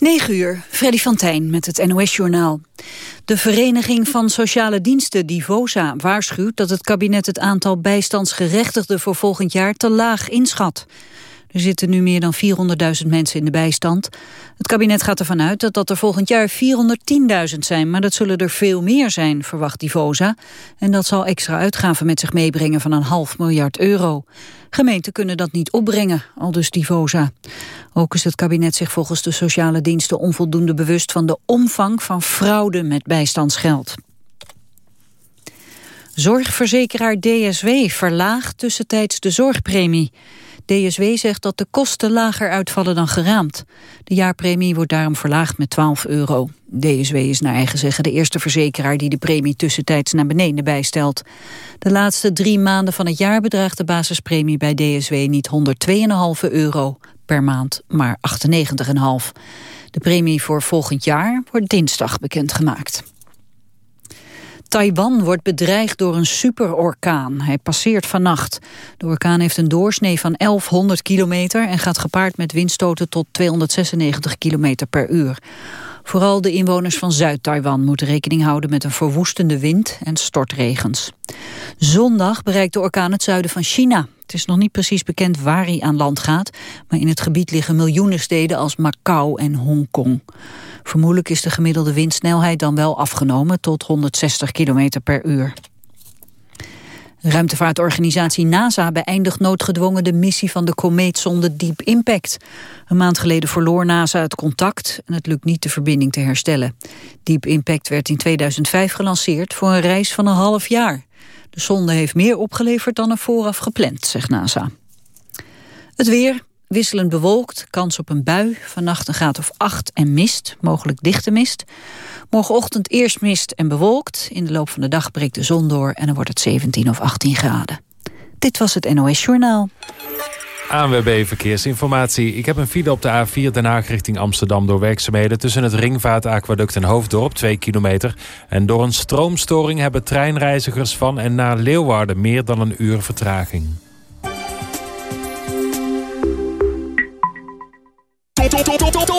9 uur, Freddy van Tijn met het NOS-journaal. De Vereniging van Sociale Diensten, Divosa, waarschuwt dat het kabinet het aantal bijstandsgerechtigden voor volgend jaar te laag inschat. Er zitten nu meer dan 400.000 mensen in de bijstand. Het kabinet gaat ervan uit dat dat er volgend jaar 410.000 zijn... maar dat zullen er veel meer zijn, verwacht Divosa. En dat zal extra uitgaven met zich meebrengen van een half miljard euro. Gemeenten kunnen dat niet opbrengen, al dus Divosa. Ook is het kabinet zich volgens de sociale diensten onvoldoende bewust... van de omvang van fraude met bijstandsgeld. Zorgverzekeraar DSW verlaagt tussentijds de zorgpremie. DSW zegt dat de kosten lager uitvallen dan geraamd. De jaarpremie wordt daarom verlaagd met 12 euro. DSW is naar eigen zeggen de eerste verzekeraar die de premie tussentijds naar beneden bijstelt. De laatste drie maanden van het jaar bedraagt de basispremie bij DSW niet 102,5 euro per maand, maar 98,5. De premie voor volgend jaar wordt dinsdag bekendgemaakt. Taiwan wordt bedreigd door een superorkaan. Hij passeert vannacht. De orkaan heeft een doorsnee van 1100 kilometer... en gaat gepaard met windstoten tot 296 kilometer per uur. Vooral de inwoners van Zuid-Taiwan moeten rekening houden met een verwoestende wind en stortregens. Zondag bereikt de orkaan het zuiden van China. Het is nog niet precies bekend waar hij aan land gaat, maar in het gebied liggen miljoenen steden als Macau en Hongkong. Vermoedelijk is de gemiddelde windsnelheid dan wel afgenomen tot 160 km per uur. Ruimtevaartorganisatie NASA beëindigt noodgedwongen de missie van de komeetzonde Deep Impact. Een maand geleden verloor NASA het contact en het lukt niet de verbinding te herstellen. Deep Impact werd in 2005 gelanceerd voor een reis van een half jaar. De zonde heeft meer opgeleverd dan er vooraf gepland, zegt NASA. Het weer, wisselend bewolkt, kans op een bui. Vannacht een graad of 8 en mist, mogelijk dichte mist. Morgenochtend eerst mist en bewolkt. In de loop van de dag breekt de zon door en dan wordt het 17 of 18 graden. Dit was het NOS Journaal. ANWB Verkeersinformatie. Ik heb een file op de A4 Den Haag richting Amsterdam door werkzaamheden... tussen het Ringvaart-aquaduct en Hoofddorp, 2 kilometer. En door een stroomstoring hebben treinreizigers van en naar Leeuwarden... meer dan een uur vertraging.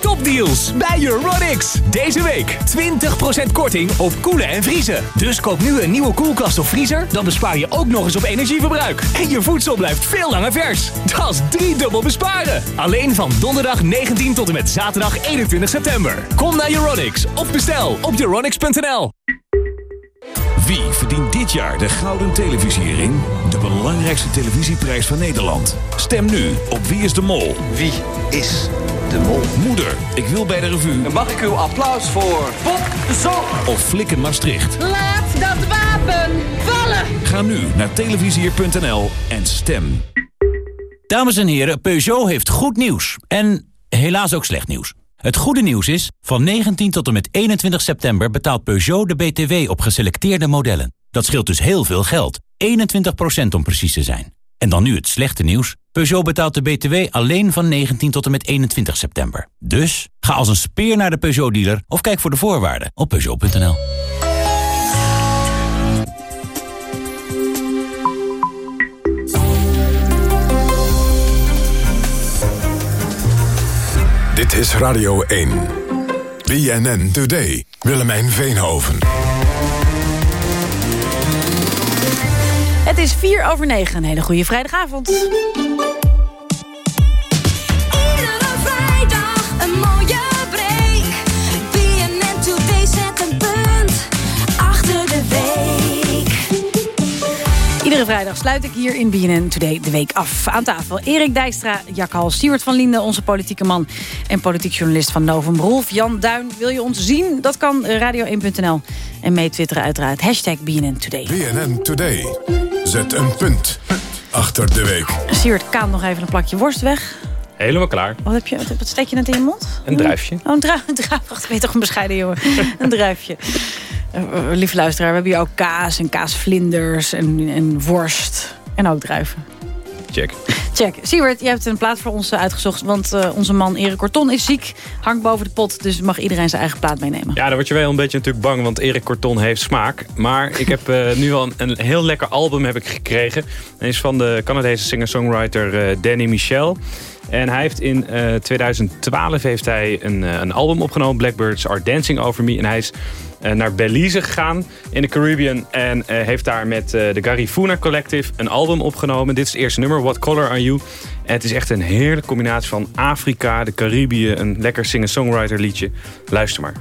Topdeals bij Euronics. Deze week 20% korting op koelen en vriezen. Dus koop nu een nieuwe koelkast of vriezer, dan bespaar je ook nog eens op energieverbruik. En je voedsel blijft veel langer vers. Dat is driedubbel besparen. Alleen van donderdag 19 tot en met zaterdag 21 september. Kom naar Euronics of bestel op euronics.nl. Wie verdient dit jaar de Gouden Televisiering? De belangrijkste televisieprijs van Nederland. Stem nu op Wie is de Mol. Wie is de Mol? Moeder, ik wil bij de revue. En mag ik uw applaus voor Bob de Zon? Of Flikken Maastricht. Laat dat wapen vallen! Ga nu naar televisier.nl en stem. Dames en heren, Peugeot heeft goed nieuws. En helaas ook slecht nieuws. Het goede nieuws is, van 19 tot en met 21 september betaalt Peugeot de BTW op geselecteerde modellen. Dat scheelt dus heel veel geld, 21% om precies te zijn. En dan nu het slechte nieuws. Peugeot betaalt de BTW alleen van 19 tot en met 21 september. Dus ga als een speer naar de Peugeot-dealer of kijk voor de voorwaarden op Peugeot.nl. Dit is Radio 1. BNN Today. Willemijn Veenhoven. Het is 4 over 9. Een hele goede vrijdagavond. Iedere vrijdag sluit ik hier in BNN Today de week af. Aan tafel Erik Dijkstra, Jack Hal, Stuart van Linden, onze politieke man... en politiek journalist van Novum Rolf Jan Duin. Wil je ons zien? Dat kan radio1.nl. En mee twitteren uiteraard. Hashtag BNN Today. BNN Today. Zet een punt achter de week. Stuart, kaan nog even een plakje worst weg. Helemaal klaar. Wat, heb je, wat, steek je net in je mond? Een druifje. Oh, een druif. Een druif. Wacht, ben je toch een bescheiden jongen. een druifje. Eh, eh, lieve luisteraar, we hebben hier ook kaas en kaasvlinders en, en worst. En ook druiven. Check. Check. Siewert, je hebt een plaat voor ons eh, uitgezocht. Want eh, onze man Erik Corton is ziek. Hangt boven de pot. Dus mag iedereen zijn eigen plaat meenemen. Ja, dan word je wel een beetje natuurlijk bang, want Erik Corton heeft smaak. Maar ik heb nu al een, een heel lekker album heb ik gekregen. Dat is van de Canadese singer-songwriter Danny Michel. En hij heeft in eh, 2012 heeft hij een, eh, een album opgenomen, Blackbirds Are Dancing Over Me. En hij is eh, naar Belize gegaan in de Caribbean. En eh, heeft daar met eh, de Garifuna Collective een album opgenomen. Dit is het eerste nummer, What Color Are You? En het is echt een heerlijke combinatie van Afrika, de Caribië, een lekker singer-songwriter liedje. Luister maar.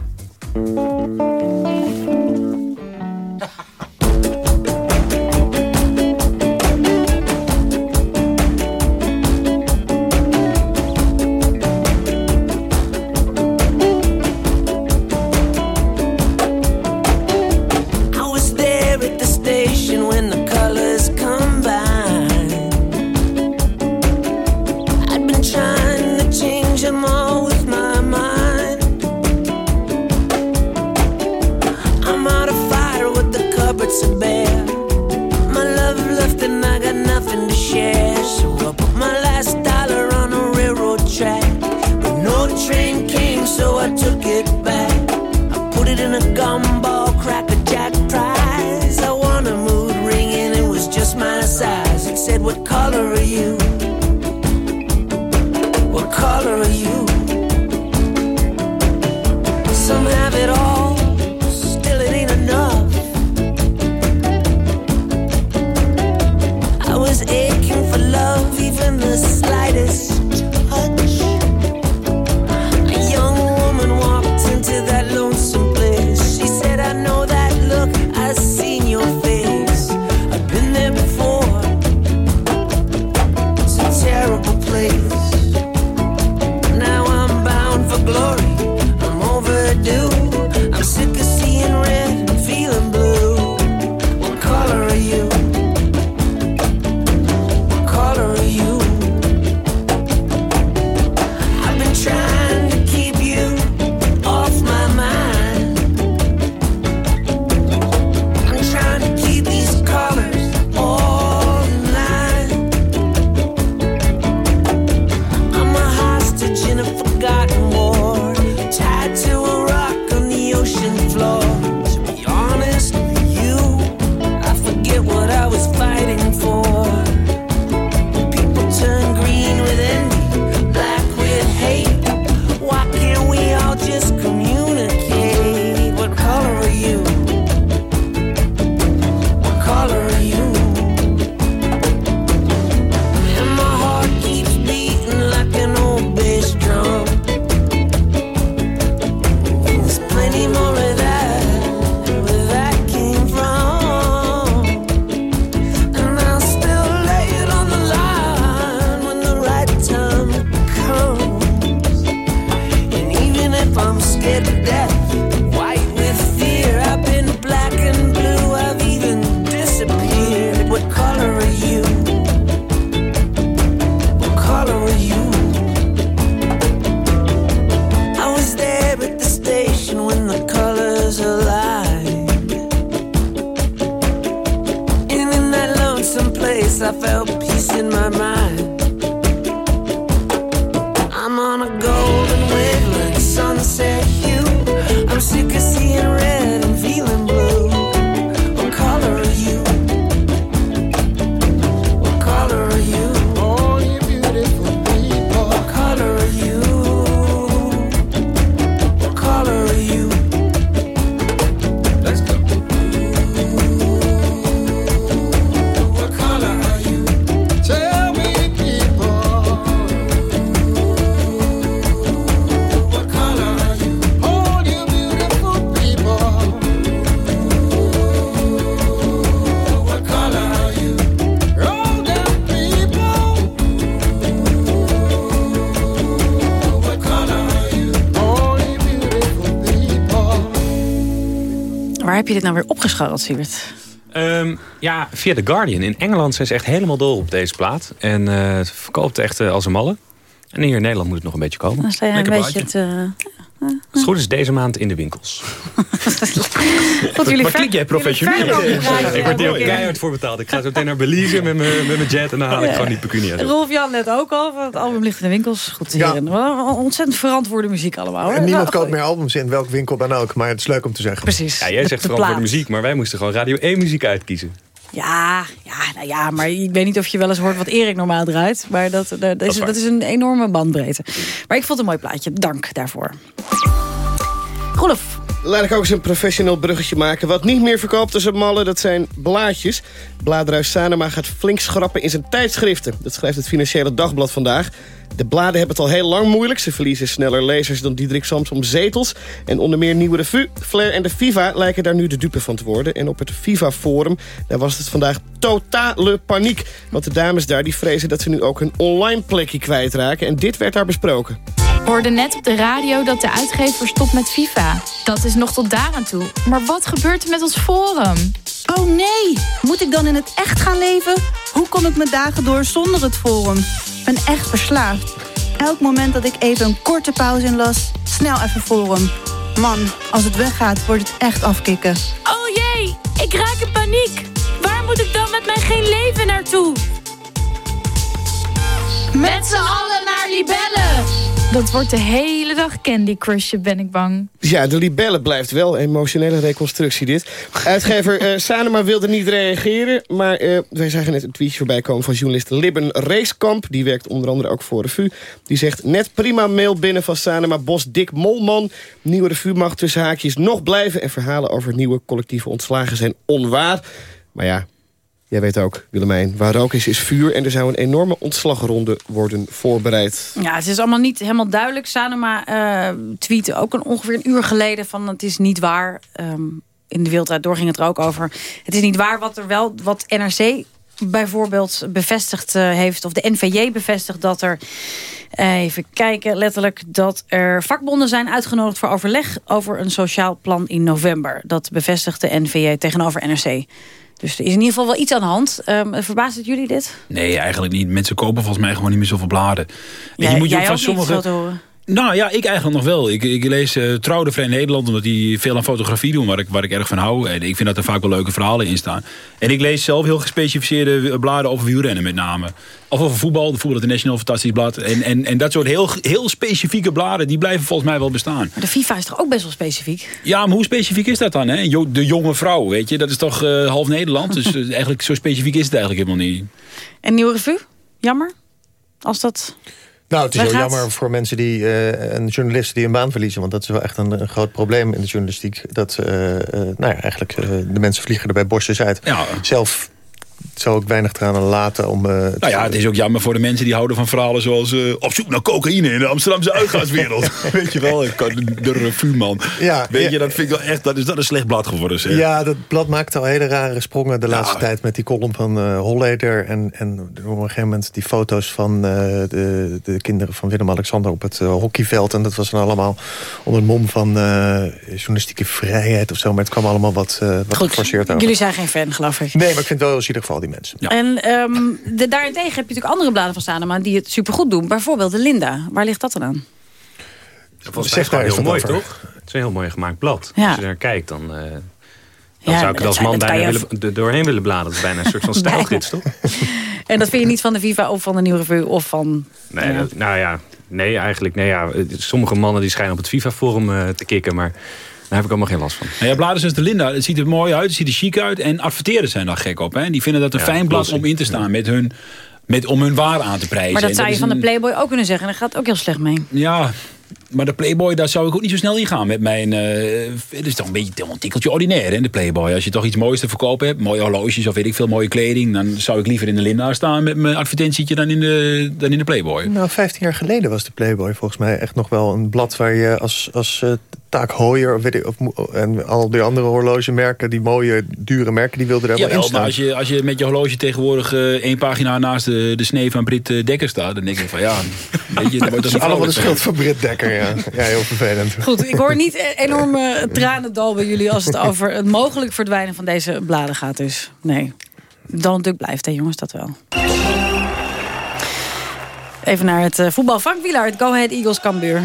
je dit nou weer opgescharreld, Siebert? Ehm, ja, via The Guardian. In Engeland zijn ze echt helemaal dol op deze plaat. En eh, het verkoopt echt eh, als een malle. En hier in Nederland moet het nog een beetje komen. Dan sta je een Lekker beetje plaatje. te... Als het goed is deze maand in de winkels. Goed, jullie Maar klink jij professioneel? Ik word hier ook keihard voor betaald. Ik ga zo meteen naar Belize met mijn met mijn jet en dan haal ik Ja. gewoon die pecunia. Rolf Jan net ook al, het album ligt in de winkels. Goed, heren. Wel Ontzettend verantwoorde muziek allemaal. Hoor. En niemand koopt meer albums in welk winkel dan ook. Maar het is leuk om te zeggen. Precies. Ja, jij zegt de vooral voor de plaat. muziek, maar wij moesten gewoon Radio 1 muziek uitkiezen. Ja, ja, nou ja, maar ik weet niet of je wel eens hoort wat Erik normaal draait. Maar dat, dat, is, dat is een enorme bandbreedte. Maar ik vond het een mooi plaatje. Dank daarvoor. Rolf. Laat ik ook eens een professioneel bruggetje maken. Wat niet meer verkoopt als een malle, dat zijn blaadjes. Bladerhuis Sanema gaat flink schrappen in zijn tijdschriften. Dat schrijft het Financiële Dagblad vandaag. De bladen hebben het al heel lang moeilijk. Ze verliezen sneller lezers dan Diederik Samsom zetels. En onder meer Nieuwe Revue, Flair en de FIFA lijken daar nu de dupe van te worden. En op het FIFA-forum was het vandaag totale paniek. Want de dames daar die vrezen dat ze nu ook hun online plekje kwijtraken. En dit werd daar besproken. hoorde net op de radio dat de uitgever stopt met FIFA. Dat is nog tot daar aan toe. Maar wat gebeurt er met ons forum? Oh nee, moet ik dan in het echt gaan leven? Hoe kom ik mijn dagen door zonder het forum? Ik ben echt verslaafd. Elk moment dat ik even een korte pauze inlas, snel even forum. Man, als het weggaat, wordt het echt afkicken. Oh jee, ik raak in paniek. Waar moet ik dan met mijn geen leven naartoe? Met z'n allen naar Libellen. Dat wordt de hele dag Candy Crushen, ben ik bang. Ja, de libelle blijft wel. Emotionele reconstructie dit. Uitgever eh Sanema wilde niet reageren. Maar eh, wij zagen net een tweetje voorbij komen van journalist Libben Racekamp. Die werkt onder andere ook voor Revue. Die zegt net prima mail binnen van Sanema Bos Dick Molman. Nieuwe Revue mag tussen haakjes nog blijven. En verhalen over nieuwe collectieve ontslagen zijn onwaar. Maar ja, jij weet ook, Willemijn, waar rook is, is vuur. En er zou een enorme ontslagronde worden voorbereid. Ja, het is allemaal niet helemaal duidelijk. Sanema eh tweette ook een, ongeveer een uur geleden van het is niet waar. Ehm, in de Wereld Door ging het er ook over. Het is niet waar wat er wel, wat NRC bijvoorbeeld bevestigd eh, heeft... of de NVJ bevestigt dat er... eh, even kijken, letterlijk dat er vakbonden zijn uitgenodigd voor overleg... over een sociaal plan in november. Dat bevestigt de NVJ tegenover NRC. Dus er is in ieder geval wel iets aan de hand. Ehm verbaast het jullie dit? Nee, eigenlijk niet. Mensen kopen volgens mij gewoon niet meer zoveel bladen. En Jij- je moet je ook van sommige... Nou ja, ik eigenlijk nog wel. Ik, ik lees uh, Trouw de Vrij Nederland, omdat die veel aan fotografie doen, waar ik, waar ik erg van hou. En ik vind dat er vaak wel leuke verhalen in staan. En ik lees zelf heel gespecificeerde bladen over wielrennen met name. Of over voetbal, de Voetbal International, fantastisch blad. En, en, en dat soort heel, heel specifieke bladen, die blijven volgens mij wel bestaan. Maar de FIFA is toch ook best wel specifiek? Ja, maar hoe specifiek is dat dan? Hè? De jonge vrouw, weet je, dat is toch eh, half Nederland. Dus eh, eigenlijk zo specifiek is het eigenlijk helemaal niet. En Nieuwe Revue? Jammer? Als dat... Nou, het is heel jammer voor mensen die, eh en journalisten die een baan verliezen. Want dat is wel echt een, een groot probleem in de journalistiek. Dat eh, eh, nou ja, eigenlijk de mensen vliegen er bij borstjes uit. Zelf zou ik weinig eraan laten om... eh, Nou ja, het is ook jammer voor de mensen die houden van verhalen zoals... eh, op zoek naar cocaïne in de Amsterdamse uitgaanswereld. Weet je wel, de, de revueman. Ja, Weet ja. je, dat vind ik wel echt... Dat is dat een slecht blad geworden, zeg. Ja, dat blad maakte al hele rare sprongen de laatste tijd... met die column van eh Holleder. En, en op een gegeven moment die foto's van eh, de, de kinderen van Willem-Alexander... op het hockeyveld. En dat was dan allemaal onder het mom van eh, journalistieke vrijheid of zo. Maar het kwam allemaal wat, eh wat geforceerd over. Jullie zijn geen fan, geloof ik. Nee, maar ik vind het wel in geval die mensen. En ehm, de, daarentegen heb je natuurlijk andere bladen van Sanema... die het supergoed doen. Bijvoorbeeld de Linda. Waar ligt dat dan aan? Volgens mij is daar heel mooi, over. toch? Het is een heel mooi gemaakt blad. Ja. Als je naar kijkt, dan, eh, dan Ja, zou ik het dat als man dat bijna je willen, doorheen willen bladeren. Dat is bijna een soort van stijlgids, toch? En dat vind je niet van de FIFA of van de Nieuwe Revue of van... Nee, dat- nou ja, nee, eigenlijk. Nee, ja, sommige mannen die schijnen op het FIFA-forum eh, te kicken, maar daar heb ik allemaal geen last van. Nou ja, bladen zoals de Linda, het ziet er mooi uit, het ziet er chic uit. En adverteren zijn daar gek op. Hè? Die vinden dat een Ja, fijn blad om in te staan met hun, met, om hun waar aan te prijzen. Maar dat zou je is van de Playboy ook kunnen zeggen. En daar gaat het ook heel slecht mee. Ja, maar de Playboy, daar zou ik ook niet zo snel in gaan met mijn... eh, het is toch een beetje een tikkeltje ordinair, hè, de Playboy. Als je toch iets moois te verkopen hebt, mooie horloges of weet ik veel, mooie kleding... dan zou ik liever in de Linda staan met mijn advertentietje dan in de, dan in de Playboy. Nou, 15 jaar geleden was de Playboy volgens mij echt nog wel een blad... waar je als, als eh, Taak Heuer of weet ik, of, mo- en al die andere horlogemerken... die mooie, dure merken, die wilden daar Ja, wel in staan. als je, als je met je horloge tegenwoordig eh, één pagina naast de, de snee van Brit eh, Dekker staat... dan denk ik van ja, weet je, dan wordt Dat is allemaal de schuld van Britt Dekker, ja. Ja, heel vervelend. Goed, ik hoor niet e- enorme tranendal bij jullie... als het over het mogelijk verdwijnen van deze bladen gaat. Dus nee, Donald Duck blijft, hè jongens, dat wel. Even naar het eh, voetbal. Frank Wieler, het Go Ahead Eagles Cambuur.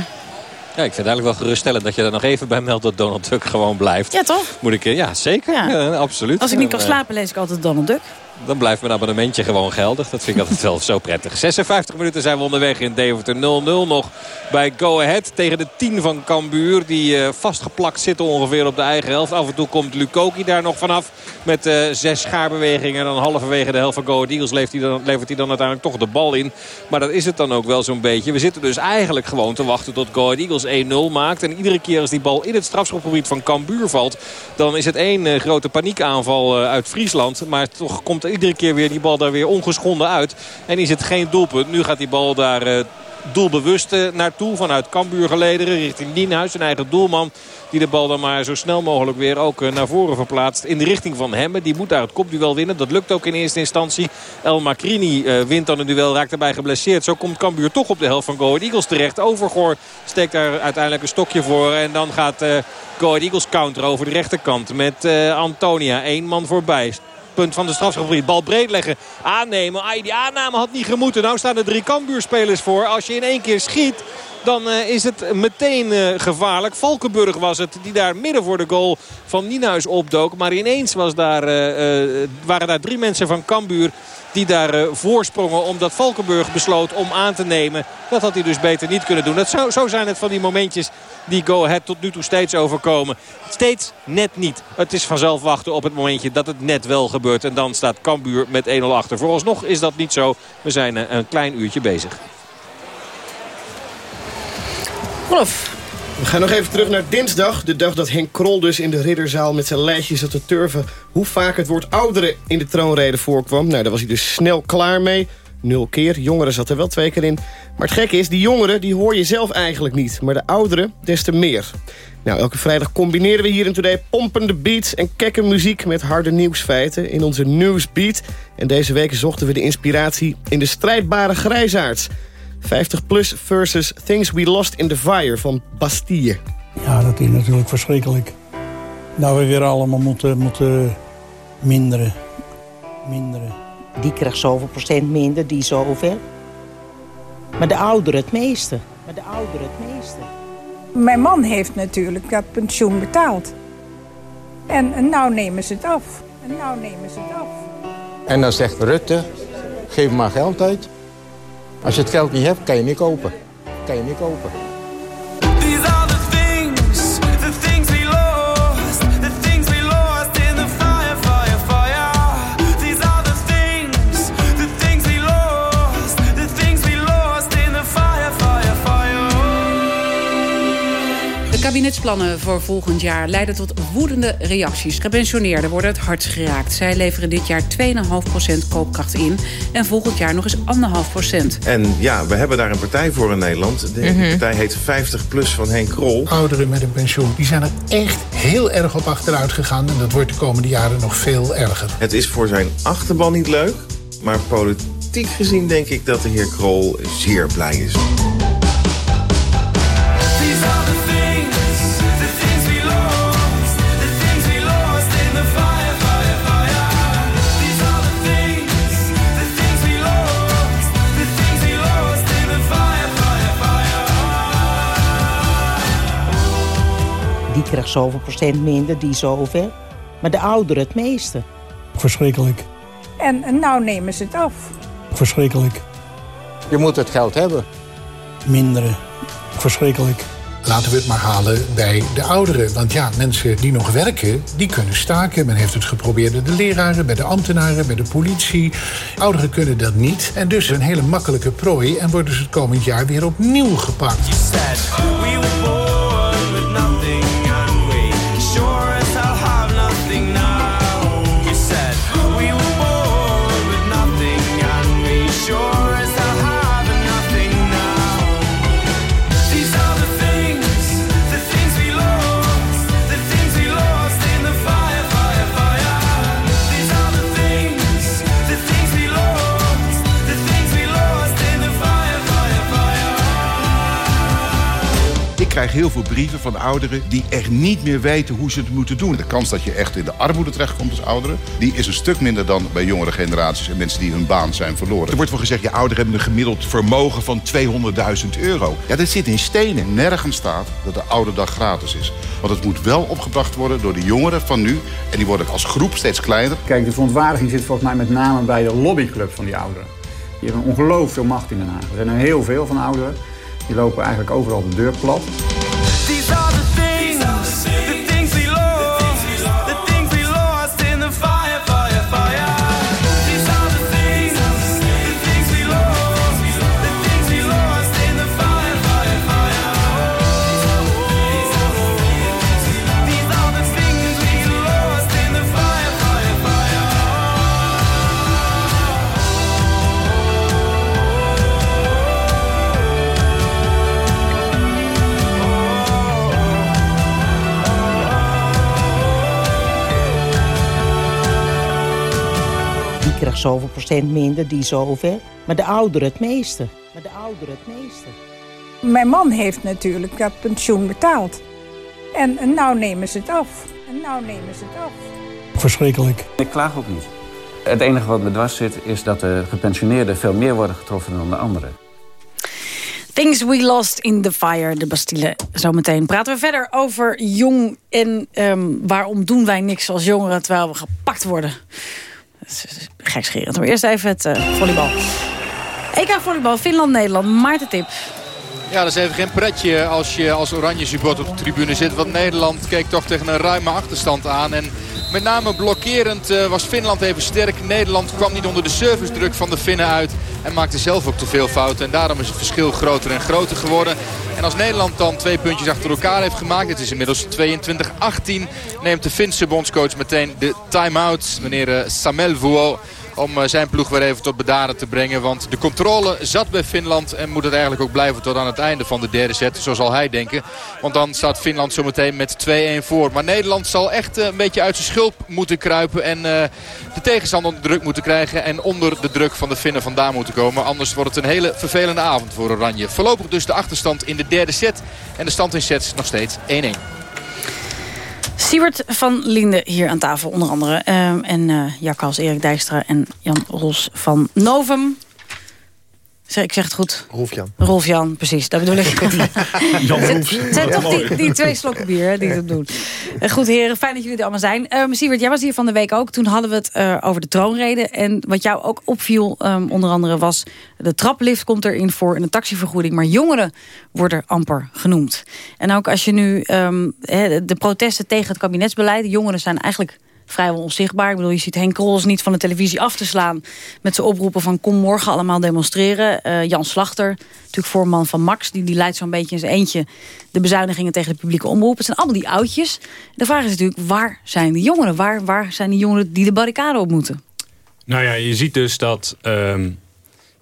Ja, ik vind het eigenlijk wel geruststellend dat je er nog even bij meldt dat Donald Duck gewoon blijft. Ja, toch? Moet ik, eh, ja, zeker. Ja. absoluut. Als ik niet kan En, slapen, lees ik altijd Donald Duck. Dan blijft mijn abonnementje gewoon geldig. Dat vind ik altijd wel zo prettig. 56 minuten zijn we onderweg in Deventer. 0-0 nog bij Go Ahead tegen de 10 van Cambuur. Die uh, vastgeplakt zitten ongeveer op de eigen helft. Af en toe komt Lukoki daar nog vanaf. Met uh, zes schaarbewegingen. En dan halverwege de helft van Go Ahead Eagles levert hij, dan, levert hij dan uiteindelijk toch de bal in. Maar dat is het dan ook wel zo'n beetje. We zitten dus eigenlijk gewoon te wachten tot Go Ahead Eagles 1-0 maakt. En iedere keer als die bal in het strafschopgebied van Cambuur valt... dan is het één uh, grote paniekaanval uit Friesland. Maar toch komt iedere keer weer die bal daar weer ongeschonden uit. En is het geen doelpunt. Nu gaat die bal daar uh, doelbewust uh, naartoe. Vanuit Cambuur gelederen richting Nienhuis. Zijn eigen doelman. Die de bal dan maar zo snel mogelijk weer ook uh, naar voren verplaatst. In de richting van Hemme. Die moet daar het kopduel winnen. Dat lukt ook in eerste instantie. El Macrini wint dan een duel. Raakt daarbij geblesseerd. Zo komt Cambuur toch op de helft van Go Ahead Eagles terecht. Overgoor steekt daar uiteindelijk een stokje voor. En dan gaat Go Ahead Eagles counter over de rechterkant. Met Antonia. Eén man voorbij punt van de strafschopgebied. Bal breed leggen, aannemen. Die aanname had niet gemoeten. Nou staan er drie Cambuurspelers voor. Als je in één keer schiet, dan uh, is het meteen uh, gevaarlijk. Valkenburg was het die daar midden voor de goal van Nienhuis opdook. Maar ineens was daar, uh, waren daar drie mensen van Cambuur die daar voorsprongen. Omdat Valkenburg besloot om aan te nemen. Dat had hij dus beter niet kunnen doen. Dat zo, zo zijn het van die momentjes die Go Ahead tot nu toe steeds overkomen. Steeds net niet. Het is vanzelf wachten op het momentje dat het net wel gebeurt. En dan staat Cambuur met 1-0 achter. Vooralsnog is dat niet zo. We zijn een klein uurtje bezig. We gaan nog even terug naar dinsdag. De dag dat Henk Krol dus in de ridderzaal met zijn lijstjes zat te turven... hoe vaak het woord ouderen in de troonrede voorkwam. Nou, daar was hij dus snel klaar mee. Nul keer. Jongeren zat er wel twee keer in. Maar het gekke is, die jongeren die hoor je zelf eigenlijk niet. Maar de ouderen des te meer. Nou, elke vrijdag combineren we hier in Today pompende beats en kekke muziek met harde nieuwsfeiten in onze Newsbeat. En deze week zochten we de inspiratie in de strijdbare grijzaards. 50 plus versus Things We Lost in the Fire van Bastille. Ja, dat is natuurlijk verschrikkelijk. Nou, we weer allemaal moeten, moeten minderen. Minderen. Die krijgt zoveel procent minder, die zoveel. Maar de ouderen het meeste. Maar de ouderen het meeste. Mijn man heeft natuurlijk dat pensioen betaald. En, en nou nemen ze het af. En nou nemen ze het af. En dan zegt Rutte, geef maar geld uit. Als je het geld niet hebt, kan je niet kopen. Kan je niet kopen. Kabinetsplannen voor volgend jaar leiden tot woedende reacties. Gepensioneerden worden het hardst geraakt. Zij leveren dit jaar 2,5% koopkracht in. En volgend jaar nog eens 1,5%. En ja, we hebben daar een partij voor in Nederland. De Mhm. partij heet 50PLUS van Henk Krol. Ouderen met een pensioen die zijn er echt heel erg op achteruit gegaan. En dat wordt de komende jaren nog veel erger. Het is voor zijn achterban niet leuk. Maar politiek gezien denk ik dat de heer Krol zeer blij is. Die krijgt zoveel procent minder, die zoveel. Maar de ouderen het meeste. Verschrikkelijk. En, en nou nemen ze het af. Verschrikkelijk. Je moet het geld hebben. Minderen. Verschrikkelijk. Laten we het maar halen bij de ouderen. Want ja, mensen die nog werken, die kunnen staken. Men heeft het geprobeerd bij de leraren, bij de ambtenaren, bij de politie. Ouderen kunnen dat niet. En dus een hele makkelijke prooi. En worden ze het komend jaar weer opnieuw gepakt. Heel veel brieven van ouderen die echt niet meer weten hoe ze het moeten doen. De kans dat je echt in de armoede terechtkomt als ouderen... die is een stuk minder dan bij jongere generaties... en mensen die hun baan zijn verloren. Er wordt wel gezegd, je ouderen hebben een gemiddeld vermogen van 200.000 euro. Ja, dat zit in stenen. Nergens staat dat de oude dag gratis is. Want het moet wel opgebracht worden door de jongeren van nu... en die worden als groep steeds kleiner. Kijk, de verontwaardiging zit volgens mij met name bij de lobbyclub van die ouderen. Die hebben ongelooflijk veel macht in Den Haag. Er zijn er heel veel van ouderen. Die lopen eigenlijk overal de deur plat. Zoveel procent minder, die zoveel. Maar de ouderen het meeste. Maar de ouderen het meeste. Mijn man heeft natuurlijk dat pensioen betaald. En, en nou nemen ze het af. En nou nemen ze het af. Verschrikkelijk. Ik klaag ook niet. Het enige wat me dwars zit is dat de gepensioneerden veel meer worden getroffen dan de anderen. Things We Lost in the Fire, de Bastille. Zometeen praten we verder over jong en ehm, waarom doen wij niks als jongeren terwijl we gepakt worden. Gekscherend. Maar eerst even het eh, volleybal. EK volleybal, Finland-Nederland, Maarten Tip. Ja, dat is even geen pretje als je als oranje support op de tribune zit. Want Nederland keek toch tegen een ruime achterstand aan. En met name blokkerend eh, was Finland even sterk. Nederland kwam niet onder de servicedruk van de Finnen uit. En maakte zelf ook te veel fouten. En daarom is het verschil groter en groter geworden. En als Nederland dan twee puntjes achter elkaar heeft gemaakt. Het is inmiddels 22-18. Neemt de Finse bondscoach meteen de time-out. Meneer eh, Samel Vuo om eh, zijn ploeg weer even tot bedaren te brengen. Want de controle zat bij Finland en moet het eigenlijk ook blijven tot aan het einde van de derde set. Zo zal hij denken. Want dan staat Finland zometeen met 2-1 voor. Maar Nederland zal echt eh, een beetje uit zijn schulp moeten kruipen. En eh, de tegenstander onder druk moeten krijgen. En onder de druk van de Finnen vandaan moeten komen. Anders wordt het een hele vervelende avond voor Oranje. Voorlopig dus de achterstand in de derde set. En de stand in sets nog steeds 1-1. Siewert van Linde hier aan tafel onder andere. Ehm, en eh Jakals, Erik Dijkstra en Jan Ros van Novum. Zeg, ik zeg het goed. Rolf-Jan. Rolf-Jan, precies, dat bedoel ik. Jan Het zijn toch die, die twee slokken bier hè, die het doen. Eh, Goed heren, fijn dat jullie er allemaal zijn. Um, Siewert, jij was hier van de week ook. Toen hadden we het eh, over de troonrede. En wat jou ook opviel, ehm, onder andere, was... de traplift komt erin voor en de taxivergoeding. Maar jongeren worden amper genoemd. En ook als je nu ehm, hè, de protesten tegen het kabinetsbeleid... de jongeren zijn eigenlijk vrijwel onzichtbaar. Ik bedoel, je ziet Henk Krols niet van de televisie af te slaan... met zijn oproepen van kom morgen allemaal demonstreren. Eh, Jan Slachter, natuurlijk voorman van Max... die, die leidt zo'n beetje in zijn eentje de bezuinigingen tegen de publieke omroep. Het zijn allemaal die oudjes. De vraag is natuurlijk, waar zijn de jongeren? Waar, waar zijn de jongeren die de barricade op moeten? Nou ja, je ziet dus dat ehm,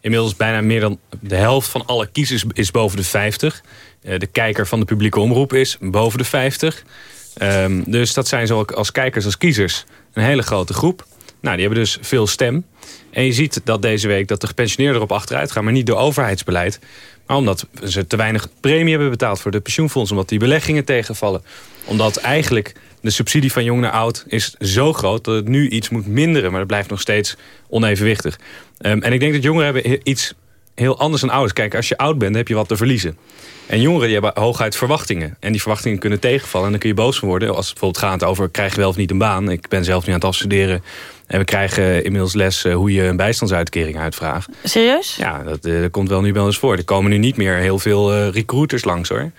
inmiddels bijna meer dan de helft van alle kiezers is boven de 50. Eh, de kijker van de publieke omroep is boven de 50. Ehm, dus dat zijn zowel als kijkers als kiezers een hele grote groep. Nou, die hebben dus veel stem. En je ziet dat deze week dat de gepensioneerden erop achteruit gaan... maar niet door overheidsbeleid. Maar omdat ze te weinig premie hebben betaald voor de pensioenfonds. Omdat die beleggingen tegenvallen. Omdat eigenlijk de subsidie van jong naar oud is zo groot... dat het nu iets moet minderen. Maar dat blijft nog steeds onevenwichtig. Ehm, en ik denk dat jongeren hebben he- iets heel anders dan ouders. Kijk, als je oud bent, heb je wat te verliezen. En jongeren die hebben hooguit verwachtingen. En die verwachtingen kunnen tegenvallen. En dan kun je boos van worden. Als het bijvoorbeeld gaat over, krijg je wel of niet een baan? Ik ben zelf nu aan het afstuderen. En we krijgen inmiddels les eh, hoe je een bijstandsuitkering uitvraagt. Serieus? Ja, dat, eh, dat komt wel nu wel eens voor. Er komen nu niet meer heel veel eh, recruiters langs hoor.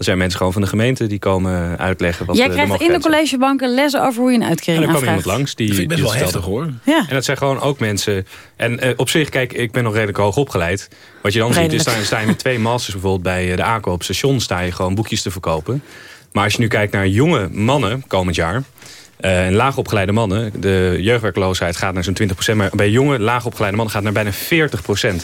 Er zijn mensen gewoon van de gemeente die komen uitleggen wat Jij de, de krijgt in de collegebanken lessen over hoe je een uitkering En er kwam aanvraagt. iemand langs. Die, Dat vind ik best wel dat heftig, hoor. Ja. En dat zijn gewoon ook mensen... En eh, op zich, kijk, ik ben nog redelijk hoog opgeleid. Wat je dan ziet, is sta, je- sta je met twee masters bijvoorbeeld bij eh, de ACO op station... sta je gewoon boekjes te verkopen. Maar als je nu kijkt naar jonge mannen komend jaar... eh, en laagopgeleide mannen, de jeugdwerkloosheid gaat naar zo'n 20%. Maar bij jonge, laagopgeleide mannen gaat naar bijna 40%.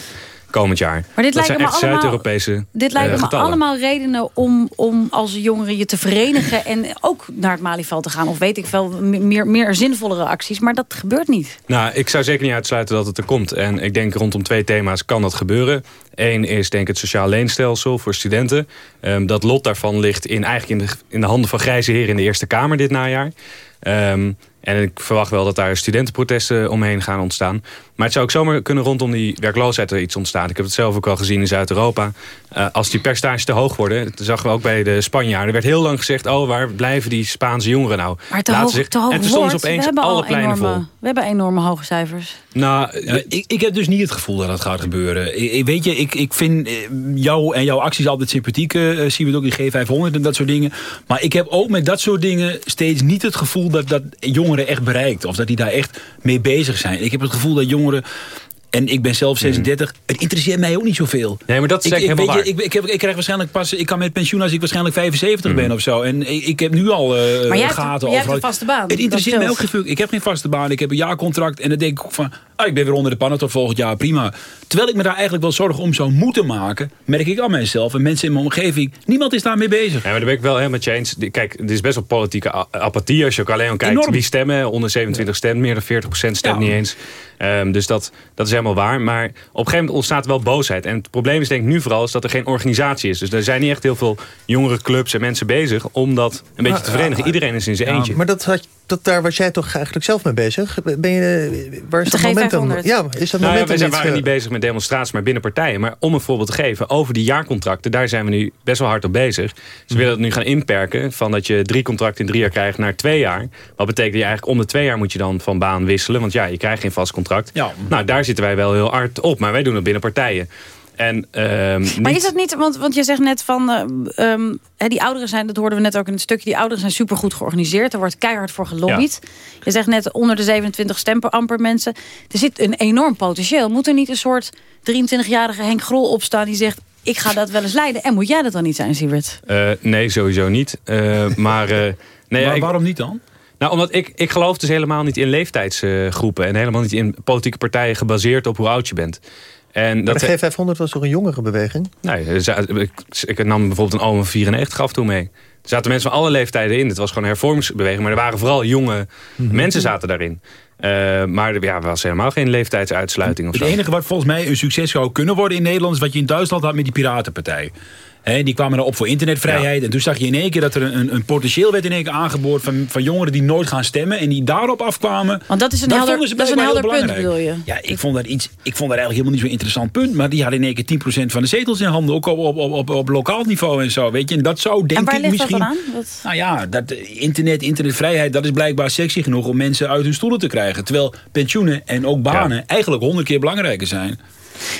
Komend jaar. Maar dit zijn me Zuid-Europese Dit lijken eh, me allemaal redenen om, om als jongeren je te verenigen... en ook naar het Malieveld te gaan. Of weet ik veel, meer, meer zinvollere acties. Maar dat gebeurt niet. Nou, ik zou zeker niet uitsluiten dat het er komt. En ik denk rondom twee thema's kan dat gebeuren. Eén is denk ik het sociaal leenstelsel voor studenten. Ehm, dat lot daarvan ligt in, eigenlijk in de, in de handen van grijze heren in de Eerste Kamer dit najaar. Ehm, en ik verwacht wel dat daar studentenprotesten omheen gaan ontstaan. Maar het zou ook zomaar kunnen rondom die werkloosheid er iets ontstaan. Ik heb het zelf ook al gezien in Zuid-Europa. Eh, als die percentages te hoog worden, dat zagen we ook bij de Spanjaarden. Er werd heel lang gezegd, oh waar blijven die Spaanse jongeren nou? Maar te Laten hoog, zich- te hoog en toen stonden ze opeens hebben alle al pleinen enorme, vol. We hebben enorme hoge cijfers. Nou, ik, ik heb dus niet het gevoel dat dat gaat gebeuren. Ik, weet je, ik, ik vind eh, jou en jouw acties altijd sympathiek. eh zien we het ook in G500 en dat soort dingen. Maar ik heb ook met dat soort dingen steeds niet het gevoel dat dat jongeren echt bereikt. Of dat die daar echt mee bezig zijn. Ik heb het gevoel dat jongeren... En ik ben zelf 36. Het interesseert mij ook niet zoveel. Nee, maar dat is ik, ik, helemaal je, ik, ik, heb, ik krijg waarschijnlijk pas... Ik kan met pensioen als ik waarschijnlijk 75 ben of zo. En ik, ik heb nu al eh Maar jij hebt, gaten. maar jij hebt overal. een vaste baan. Het interesseert mij Dat ook geen. Ik heb geen vaste baan. Ik heb een jaarcontract. En dan denk ik ook van... Ah, ik ben weer onder de pannen tot volgend jaar. Prima. Terwijl ik me daar eigenlijk wel zorgen om zou moeten maken... merk ik aan mijzelf en mensen in mijn omgeving... niemand is daarmee bezig. Ja, maar daar ben ik wel helemaal met je eens. Kijk, er is best wel politieke apathie. Als je ook alleen al kijkt Enorm. wie stemmen. Onder 27 stemt, meer dan 40% stemt Ja. niet eens. Ehm, dus dat, dat is helemaal waar. Maar op een gegeven moment ontstaat wel boosheid. En het probleem is denk ik nu vooral is dat er geen organisatie is. Dus er zijn niet echt heel veel jongere clubs en mensen bezig... om dat een beetje te verenigen. Iedereen is in zijn eentje. Maar dat had, dat, daar was jij toch eigenlijk zelf mee bezig? Ben je, waar is De dat momentum? G500. Ja, is dat Nou ja, momentum wij zijn, niet, waren eh, niet bezig met demonstraties, maar binnen partijen. Maar om een voorbeeld te geven, over die jaarcontracten... daar zijn we nu best wel hard op bezig. Ze willen het nu gaan inperken... van dat je drie contracten in drie jaar krijgt naar twee jaar. Wat betekent dat je eigenlijk om de twee jaar moet je dan van baan wisselen. Want ja, je krijgt geen vast contract. Ja. Nou, daar zitten wij wel heel hard op. Maar wij doen het binnen partijen. En, ehm, Maar niet- is dat niet, want, want je zegt net van, eh, ehm, hè, die ouderen zijn, dat hoorden we net ook in het stukje, die ouderen zijn supergoed georganiseerd. Er wordt keihard voor gelobbyd. Je zegt net onder de 27 stemper amper mensen. Er zit een enorm potentieel. Moet er niet een soort 23-jarige Henk Grol opstaan die zegt, ik ga dat wel eens leiden. En moet jij dat dan niet zijn, Siebert? Eh, nee, sowieso niet. Eh, maar eh, nee, ja, Maar ik- waarom niet dan? Nou, omdat ik, ik geloof dus helemaal niet in leeftijdsgroepen. en helemaal niet in politieke partijen gebaseerd op hoe oud je bent. En Maar dat, de G500 was toch een jongere beweging? Nee, ik, ik nam bijvoorbeeld een oom van 94 af en toe mee. Er zaten mensen van alle leeftijden in. Het was gewoon een hervormingsbeweging. Maar er waren vooral jonge Mhm. mensen zaten daarin. Eh, maar er ja, er was helemaal geen leeftijdsuitsluiting of Het zo. enige wat volgens mij een succes zou kunnen worden in Nederland... is wat je in Duitsland had met die Piratenpartij. Die kwamen dan op voor internetvrijheid. En toen zag je in één keer dat er een, een potentieel werd in één keer aangeboord... Van, van jongeren die nooit gaan stemmen en die daarop afkwamen. Want dat is een Dat helder, dat is een helder heel punt, belangrijk. bedoel je? Ja, ik vond, dat iets, ik vond dat eigenlijk helemaal niet zo'n interessant punt. Maar die hadden in één keer 10% van de zetels in handen. Ook op, op, op, op, op lokaal niveau en zo. Weet je? En dat zou denk En waar ik ligt misschien... dat dan aan? Wat- Nou ja, dat eh, internet, internetvrijheid, dat is blijkbaar sexy genoeg om mensen uit hun stoelen te krijgen. Terwijl pensioenen en ook banen eigenlijk honderd keer belangrijker zijn.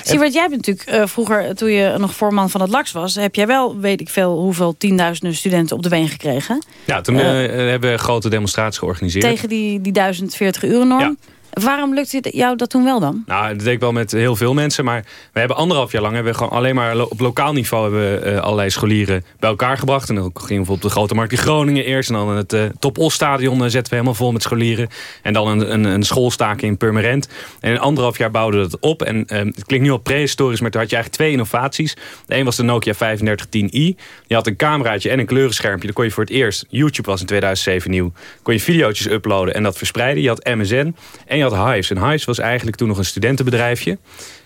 Siebert, jij bent natuurlijk eh, vroeger, toen je nog voorman van het LAX was... heb jij wel, weet ik veel, hoeveel tienduizenden studenten op de been gekregen. Ja, toen Eh, eh, hebben we grote demonstraties georganiseerd. Tegen die, die 1040 uur norm. Waarom lukt het jou dat toen wel dan? Nou, dat deed ik wel met heel veel mensen. Maar we hebben anderhalf jaar lang hebben we gewoon alleen maar op lokaal niveau hebben we, eh, allerlei scholieren bij elkaar gebracht. En dan gingen we bijvoorbeeld op de Grote Markt in Groningen eerst. En dan het eh Top Os stadion eh, zetten we helemaal vol met scholieren. En dan een, een, een schoolstaken in Purmerend. En in anderhalf jaar bouwden we dat op. En het klinkt nu al prehistorisch, maar toen had je eigenlijk twee innovaties. De een was de Nokia 3510i. Die had een cameraatje en een kleurenschermpje. Dan kon je voor het eerst, YouTube was in 2007 nieuw, kon je video's uploaden en dat verspreiden. Je had MSN en je Hives. En Hives was eigenlijk toen nog een studentenbedrijfje.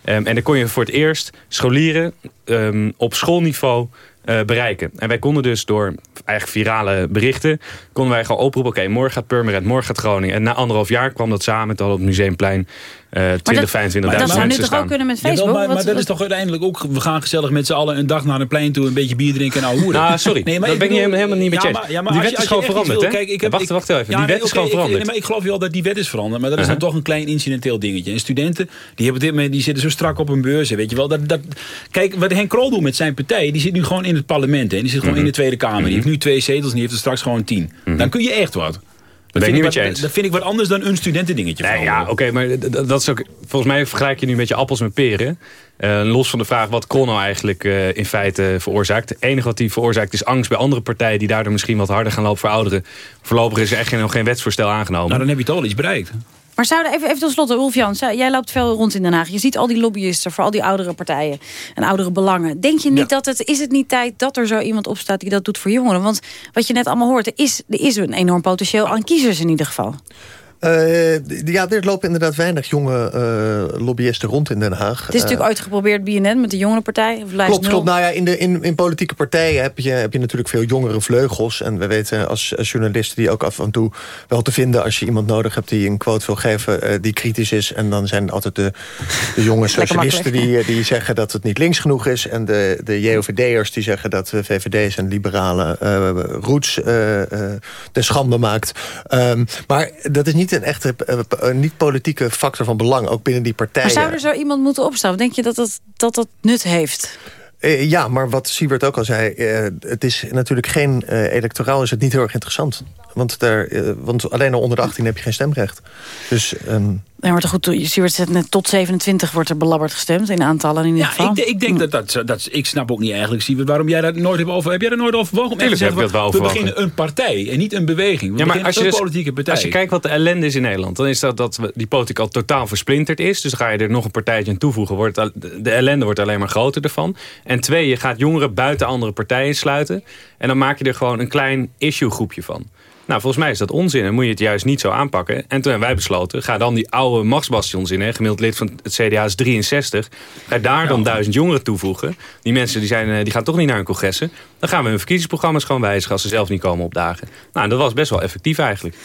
Ehm, en dan kon je voor het eerst scholieren ehm, op schoolniveau eh, bereiken. En wij konden dus door eigenlijk virale berichten... konden wij gewoon oproepen... oké, morgen gaat Purmerend, morgen gaat Groningen. En na anderhalf jaar kwam dat samen. Toen hadden op het Museumplein eh 20, 25.000 dat zou nu toch ook kunnen met Facebook? maar, maar Wat- dat wat- is toch uiteindelijk ook... We gaan gezellig met z'n allen een dag naar een plein toe... een beetje bier drinken en nou hoeren. Nou, sorry. Dat ben ik bedoel- helemaal- helemaal niet met je eens. maar- ja, maar Die wet je- is gewoon veranderd, hè? Kijk, ik heb, Wacht, wacht even. Die nee, wet is gewoon ik- veranderd. nee, maar ik geloof wel dat die wet is veranderd. Maar dat is dan Uh-huh. toch een klein incidenteel dingetje. En studenten, die, hebben dit, die zitten zo strak op hun beurzen. Weet je wel. Dat, dat, kijk, wat Henk Krol doet met zijn partij... die zit nu gewoon in het parlement. Hè. Die zit gewoon in de Tweede Kamer. Die heeft nu twee zetels en die heeft er straks gewoon tien. Dan kun je echt wat. Dat ben ik vind, niet ik met je wat, eens. dat vind ik wat anders dan een studentendingetje. Nee, ja, oké, maar dat is ook... Volgens mij vergelijk je nu met je appels met peren. Eh, los van de vraag wat Kron nou eigenlijk eh, in feite veroorzaakt. Het enige wat hij veroorzaakt is angst bij andere partijen... die daardoor misschien wat harder gaan lopen voor ouderen. Voorlopig is er echt geen, nog geen wetsvoorstel aangenomen. Nou, dan heb je toch al iets bereikt. Maar zouden even, even tot slot, Rolf Jans, jij loopt veel rond in Den Haag. Je ziet al die lobbyisten voor al die oudere partijen en oudere belangen. Denk je niet dat het, is het niet tijd dat er zo iemand opstaat die dat doet voor jongeren? Want wat je net allemaal hoort, er is, er is een enorm potentieel aan kiezers in ieder geval. Eh, ja, er lopen inderdaad weinig jonge eh, lobbyisten rond in Den Haag. Het is natuurlijk ooit geprobeerd BNN met de jongerenpartij. Of Klopt, klopt. Nou ja, in, de, in, in politieke partijen heb je, heb je natuurlijk veel jongere vleugels. En we weten als, als journalisten die ook af en toe wel te vinden... als je iemand nodig hebt die een quote wil geven eh, die kritisch is. En dan zijn altijd de, de jonge socialisten die, die zeggen dat het niet links genoeg is. En de, de JOVD'ers die zeggen dat de VVD zijn liberale eh, roots eh, eh, ten schande maakt. Ehm, maar dat is niet een echte eh, eh, niet politieke factor van belang, ook binnen die partijen. Maar zou er zo iemand moeten opstaan? Denk je dat dat, dat, dat nut heeft? Eh, ja, maar wat Siebert ook al zei... het is natuurlijk geen... electoraal is het niet heel erg interessant. Want, daar, eh, want alleen al onder de 18 heb je geen stemrecht. Dus... ehm, Nee, maar goed, je ziet het net tot 27 wordt er belabberd gestemd in aantallen in ieder Ja, geval. ik, ik denk dat, dat, dat... Ik snap ook niet eigenlijk, waarom jij dat nooit hebt over... Heb jij dat nooit overwogen? Te Tuurlijk heb ik dat wel We overwogen. beginnen een partij en niet een beweging. We Ja, maar als je, een dus- politieke partij. als je kijkt wat de ellende is in Nederland... dan is dat dat we- die politiek al totaal versplinterd is. Dus dan ga je er nog een partijtje aan toevoegen. Wordt de ellende wordt alleen maar groter ervan. En twee, je gaat jongeren buiten andere partijen sluiten. En dan maak je er gewoon een klein issue groepje van. Nou, volgens mij is dat onzin en moet je het juist niet zo aanpakken. En toen hebben wij besloten, ga dan die oude machtsbastions in. Hè, gemiddeld lid van het CDA is 63. Ga daar dan duizend jongeren toevoegen. Die mensen die zijn, eh, die gaan toch niet naar hun congressen. Dan gaan we hun verkiezingsprogramma's gewoon wijzigen als ze zelf niet komen opdagen. Nou, dat was best wel effectief eigenlijk.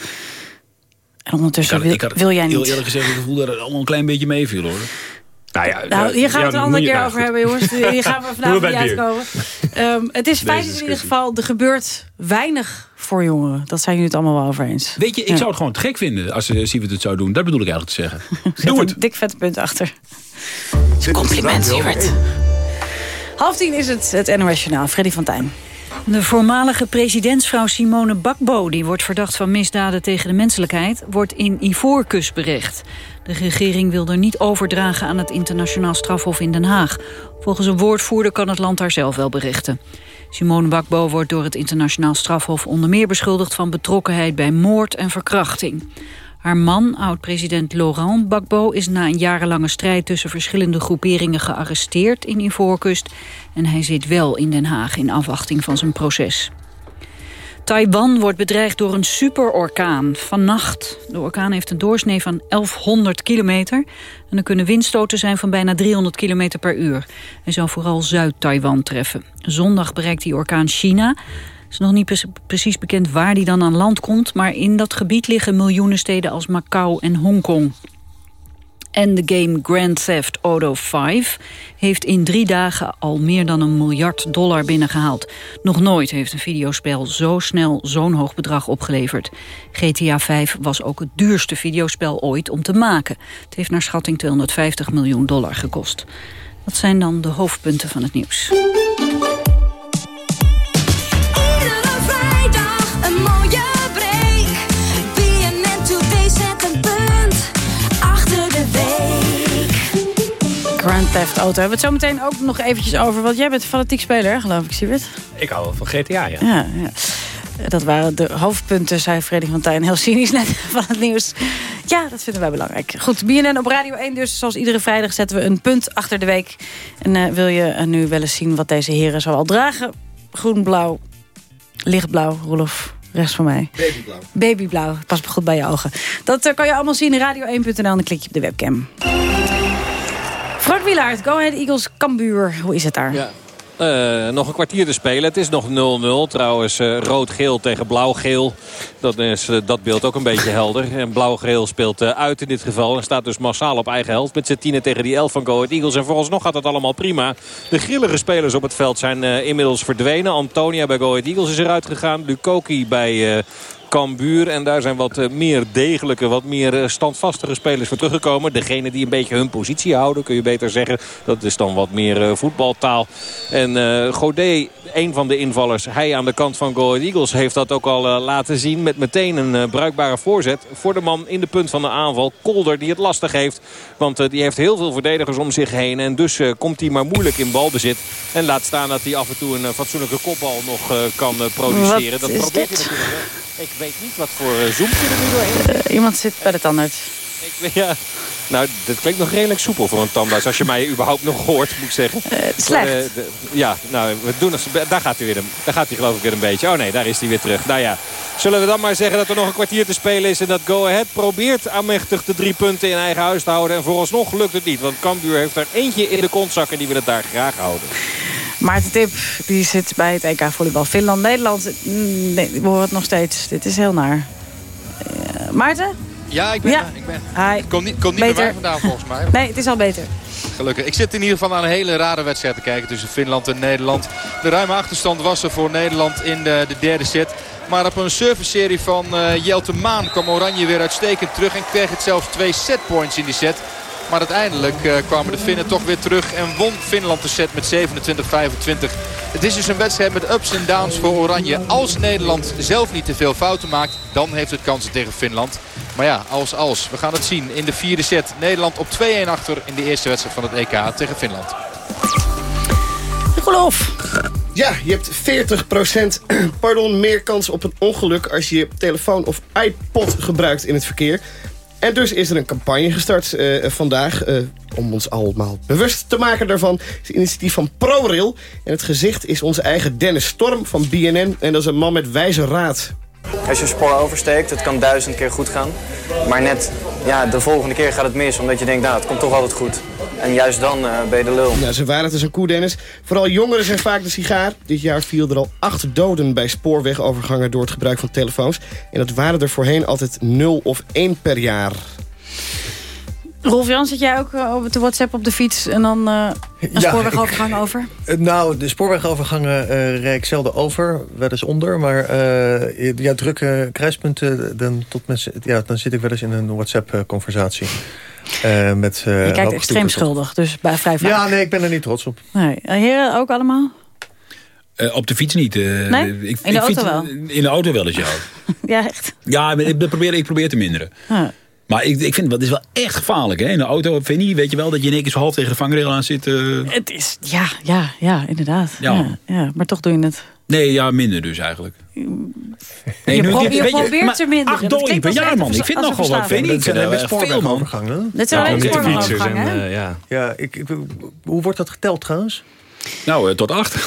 En ondertussen Ik had- wil, ik had wil jij Heel niet. eerlijk gezegd, het gevoel dat het allemaal een klein beetje meeviel, hoor. Nou ja, Nou, hier gaan we het een andere keer over hebben, jongens. Hier gaan we vanavond bij niet uitkomen. Ehm, het is Deze in ieder geval, er gebeurt weinig voor jongeren. Dat zijn jullie het allemaal wel over eens. Weet je, ik Ja. zou het gewoon te gek vinden als uh, Sievert het zou doen. Dat bedoel ik eigenlijk te zeggen. Zet Doe een het. dik vet punt achter. Compliment, Sievert. Half tien is het, het NOS Journaal. Freddy van Tijn. De voormalige presidentsvrouw Simone Bakbo... die wordt verdacht van misdaden tegen de menselijkheid... wordt in Ivoorkust berecht. De regering wil er niet overdragen aan het internationaal strafhof in Den Haag. Volgens een woordvoerder kan het land daar zelf wel berechten. Simone Bakbo wordt door het internationaal strafhof onder meer beschuldigd... van betrokkenheid bij moord en verkrachting. Haar man, oud-president Laurent Gbagbo, is na een jarenlange strijd tussen verschillende groeperingen gearresteerd in Ivoorkust. En hij zit wel in Den Haag in afwachting van zijn proces. Taiwan wordt bedreigd door een superorkaan vannacht. De orkaan heeft een doorsnee van 1100 kilometer. En er kunnen windstoten zijn van bijna 300 kilometer per uur. Hij zal vooral Zuid-Taiwan treffen. Zondag bereikt die orkaan China. Is nog niet pre- precies bekend waar die dan aan land komt... maar in dat gebied liggen miljoenen steden als Macau en Hongkong. En de game Grand Theft Auto 5 heeft in drie dagen al meer dan een miljard dollar binnengehaald. Nog nooit heeft een videospel zo snel zo'n hoog bedrag opgeleverd. GTA 5 was ook het duurste videospel ooit om te maken. Het heeft naar schatting 250 miljoen dollar gekost. Dat zijn dan de hoofdpunten van het nieuws. Grand Theft Auto. Hebben we het zo meteen ook nog eventjes over. Want jij bent een fanatiek speler, geloof ik, Siebert? Ik hou wel van GTA, ja. Ja, ja. Dat waren de hoofdpunten, zei Freddy van Tijn. Heel cynisch net van het nieuws. Ja, dat vinden wij belangrijk. Goed, BNN op Radio 1 dus. Zoals iedere vrijdag zetten we een punt achter de week. En eh, wil je eh, nu wel eens zien wat deze heren zoal dragen? Groen, blauw, lichtblauw, Rolof. Rechts van mij. Babyblauw. Babyblauw. Pas goed bij je ogen. Dat eh, kan je allemaal zien in radio1.nl. En dan klik je op de webcam. Frank Wielaert, Go Ahead Eagles, Kambuur. Hoe is het daar? Ja. Eh, nog een kwartier te spelen. Het is nog 0-0. Trouwens, eh, rood-geel tegen blauw-geel. Dat is eh, dat beeld ook een beetje helder. En blauw-geel speelt uit in dit geval. En staat dus massaal op eigen helft. Met z'n tienen tegen die elf van Go Ahead Eagles. En vooralsnog gaat het allemaal prima. De grillige spelers op het veld zijn inmiddels verdwenen. Antonia bij Go Ahead Eagles is eruit gegaan. Lukoki bij... Cambuur. En daar zijn wat eh, meer degelijke, wat meer eh, standvastige spelers voor teruggekomen. Degene die een beetje hun positie houden, kun je beter zeggen. Dat is dan wat meer eh, voetbaltaal. En eh Godet, een van de invallers, hij aan de kant van Go Ahead Eagles... heeft dat ook al laten zien met meteen een bruikbare voorzet... voor de man in de punt van de aanval, Kolder, die het lastig heeft. Want die heeft heel veel verdedigers om zich heen. En dus komt hij maar moeilijk in balbezit. En laat staan dat hij af en toe een fatsoenlijke kopbal nog kan produceren. Wat dat is probeert dit? hij natuurlijk. Ik weet niet wat voor uh, zoempje er nu doorheen Eh, iemand zit bij de tandarts. Ik- Ja, nou, dit klinkt nog redelijk soepel voor een tandarts. Als je mij überhaupt nog hoort, moet ik zeggen. slecht. Eh, de- ja, nou, we doen het, daar gaat hij weer. Daar gaat hij geloof ik weer een beetje. Oh nee, daar is hij weer terug. Nou ja, zullen we dan maar zeggen dat er nog een kwartier te spelen is... en dat Go Ahead probeert aanmächtig de drie punten in eigen huis te houden. En vooralsnog lukt het niet, want Cambuur heeft er eentje in de kontzak... en die wil het daar graag houden. Maarten Tip, die zit bij het EK Volleybal Finland-Nederland. Nee, we horen het nog steeds. Dit is heel naar. Eh, Maarten? Ja, ik ben Ja. ik ben. Hi. Komt niet, komt niet Beter. bij mij vandaan volgens mij. Nee, het is al beter. Gelukkig. Ik zit in ieder geval aan een hele rare wedstrijd te kijken tussen Finland en Nederland. De ruime achterstand was er voor Nederland in de, de derde set. Maar op een serviceserie van eh Jelte Maan kwam Oranje weer uitstekend terug. En kreeg het zelfs twee setpoints in die set. Maar uiteindelijk eh, kwamen de Finnen toch weer terug en won Finland de set met 27-25. Het is dus een wedstrijd met ups en downs voor Oranje. Als Nederland zelf niet te veel fouten maakt, dan heeft het kansen tegen Finland. Maar ja, als als. We gaan het zien in de vierde set. Nederland op 2-1 achter in de eerste wedstrijd van het EK tegen Finland. Geloof. Ja, je hebt 40% pardon, meer kans op een ongeluk als je je telefoon of iPod gebruikt in het verkeer. En dus is er een campagne gestart eh, vandaag eh, om ons allemaal bewust te maken daarvan. Het is een initiatief van ProRail. En het gezicht is onze eigen Dennis Storm van BNN. En dat is een man met wijze raad. Als je een spoor oversteekt, het kan duizend keer goed gaan. Maar net ja, de volgende keer gaat het mis, omdat je denkt, nou, het komt toch altijd goed. En juist dan eh, ben je de lul. Ja, ze waren het is een koe, Dennis. Vooral jongeren zijn vaak de sigaar. Dit jaar viel er al acht doden bij spoorwegovergangen door het gebruik van telefoons. En dat waren er voorheen altijd 0 of 1 per jaar. Rolf Jan, zit jij ook eh, op de WhatsApp op de fiets en dan eh, een Ja, spoorwegovergang over? Eh, Nou, de spoorwegovergangen eh rijd ik zelden over, wel eens onder. Maar eh, ja, drukke kruispunten, dan, tot met, z'n- ja, dan zit ik wel eens in een WhatsApp-conversatie. Eh met, eh, je kijkt extreem schuldig, dus bij vrij vaak. Ja, nee, ik ben er niet trots op. Nee. Eh, Heren, ook allemaal? Eh, op de fiets niet. eh, Nee? ik, In de ik fiets- auto wel? In de auto wel eens, ja. Ja, echt. Ja, ik probeer, ik probeer te minderen. Ja. Maar ik, ik vind het is wel echt gevaarlijk. Hè? In de auto, vind je weet je wel, dat je in één keer zo half tegen de vangrail aan zit. Het is, ja, ja, ja, inderdaad. Ja. Ja. Ja, maar toch doe je het. Nee, ja, minder dus eigenlijk. je nu- pro- je probeert maar te minderen. Acht klinkt per jaar, man. Ik vind nogal wat. Vind ik. Dat zijn eh, best veel, man. Dat zijn alleen met de spoorwegovergangen, fietsers en, hè? eh, ja. Ja, ik, ik- hoe wordt dat geteld trouwens? Nou, eh, tot acht.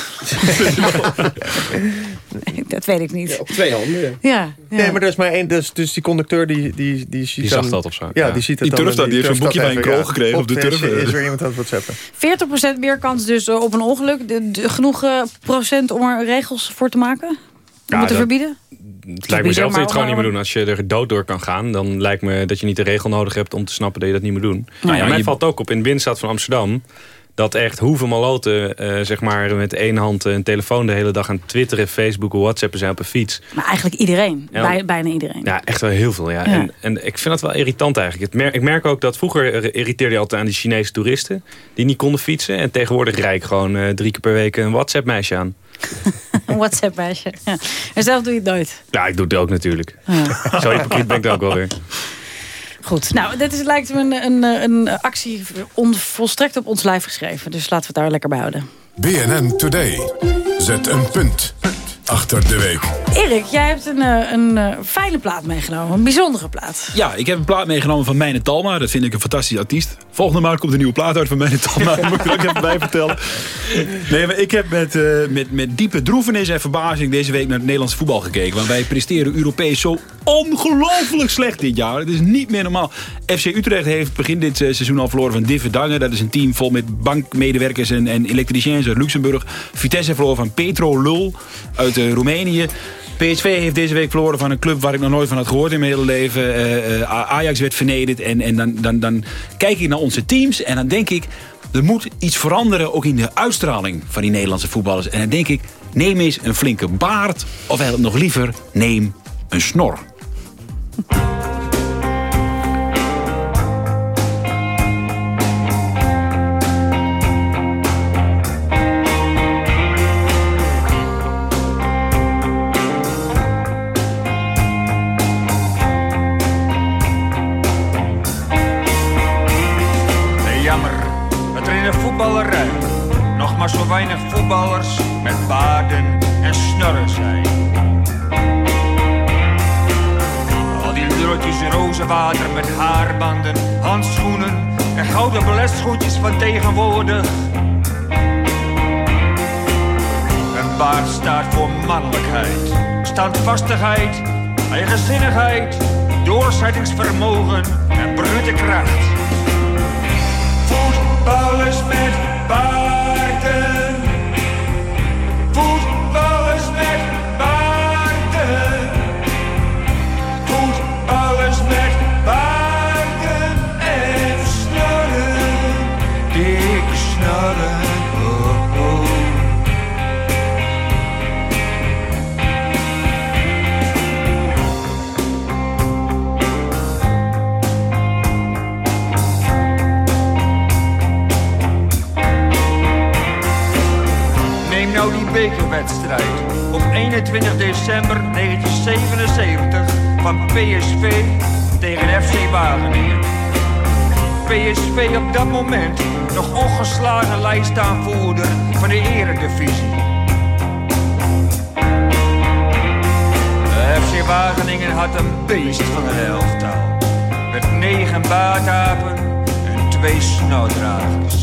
Dat weet ik niet. op twee handen, ja. Ja, Nee, maar er is maar één. Dus, dus die conducteur die, die, die ziet Die dan- zag dat of zo. Ja, Ja. die ziet het Die dan. turft dat, die heeft zo'n turft boekje bij een krol gekregen op de is- turf. Is er iemand aan het whatsappen? 40% meer kans dus eh, op een ongeluk. De, de- genoeg eh, procent om er regels voor te maken? Om Ja, het te dat- verbieden? Het lijkt me zelf dat je het gewoon niet meer doen. Als je er dood door kan gaan, dan lijkt me dat je niet de regel nodig hebt om te snappen dat je dat niet moet doen. Nou, ja, ja, mij je- valt ook op in de binnenstad van Amsterdam. Dat echt hoeveel maloten eh, zeg maar, met één hand een telefoon de hele dag aan twitteren, facebooken, whatsappen zijn op een fiets. Maar eigenlijk iedereen. Ja. Bij, bijna iedereen. Ja, echt wel heel veel. Ja. Ja. En, en ik vind dat wel irritant eigenlijk. Het mer- ik merk ook dat vroeger irriteerde je altijd aan die Chinese toeristen. Die niet konden fietsen. En tegenwoordig rijd ik gewoon eh, drie keer per week een WhatsApp meisje aan. Een WhatsApp meisje. Ja. En zelf doe je het nooit. Ja, ik doe het ook natuurlijk. Zo hypocriet ben ik dan ook wel weer. Goed, nou, dit is, lijkt me een, een, een actie on, volstrekt op ons lijf geschreven. Dus laten we het daar lekker bij houden. BNN Today. Zet een punt achter de week. Erik, jij hebt een, eh, een eh, fijne plaat meegenomen. Een bijzondere plaat. Ja, ik heb een plaat meegenomen van Mijne Talma. Dat vind ik een fantastische artiest. Volgende maand komt een nieuwe plaat uit van Mijne Talma. Dat moet ik er ook even bij vertellen. Nee, maar ik heb met, eh, met, met diepe droefenis en verbazing deze week naar het Nederlandse voetbal gekeken. Want wij presteren Europees zo ongelooflijk slecht dit jaar. Het is niet meer normaal. FC Utrecht heeft begin dit eh, seizoen al verloren van Div Verdangen. Dat is een team vol met bankmedewerkers en, en elektriciëns uit Luxemburg. Vitesse verloor van Petro Lul uit Roemenië. PSV heeft deze week verloren van een club waar ik nog nooit van had gehoord in mijn hele leven. Eh, eh, Ajax werd vernederd. En, en dan, dan, dan kijk ik naar onze teams en dan denk ik... er moet iets veranderen ook in de uitstraling van die Nederlandse voetballers. En dan denk ik, neem eens een flinke baard. Of nog liever, neem een snor. Handschoenen en gouden baletschoentjes van tegenwoordig. Een baard staat voor mannelijkheid, standvastigheid, eigenzinnigheid, doorzettingsvermogen en brute kracht. Voetballers met PSV tegen FC Wageningen. PSV op dat moment nog ongeslagen lijstaanvoerder van de eredivisie. De FC Wageningen had een beest van een elftal. Met negen baatapen en twee sneldragers.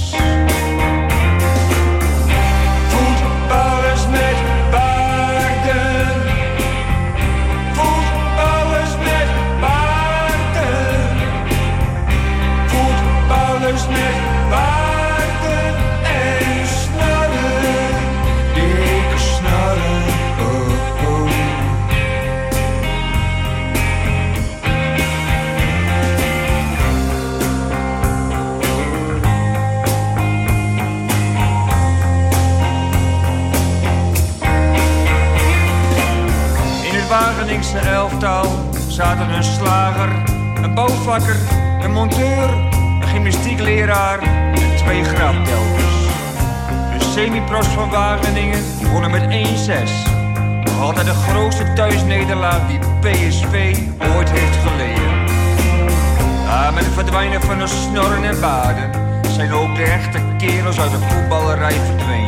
Zaten een slager, een bouwvakker, een monteur, een gymnastiekleraar en twee graftelkers. De semi-pros van Wageningen wonnen met 1-6. Nog altijd de grootste thuisnederlaag die PSV ooit heeft geleden. Ja, met het verdwijnen van de snorren en baden zijn ook de echte kerels uit de voetballerij verdwenen.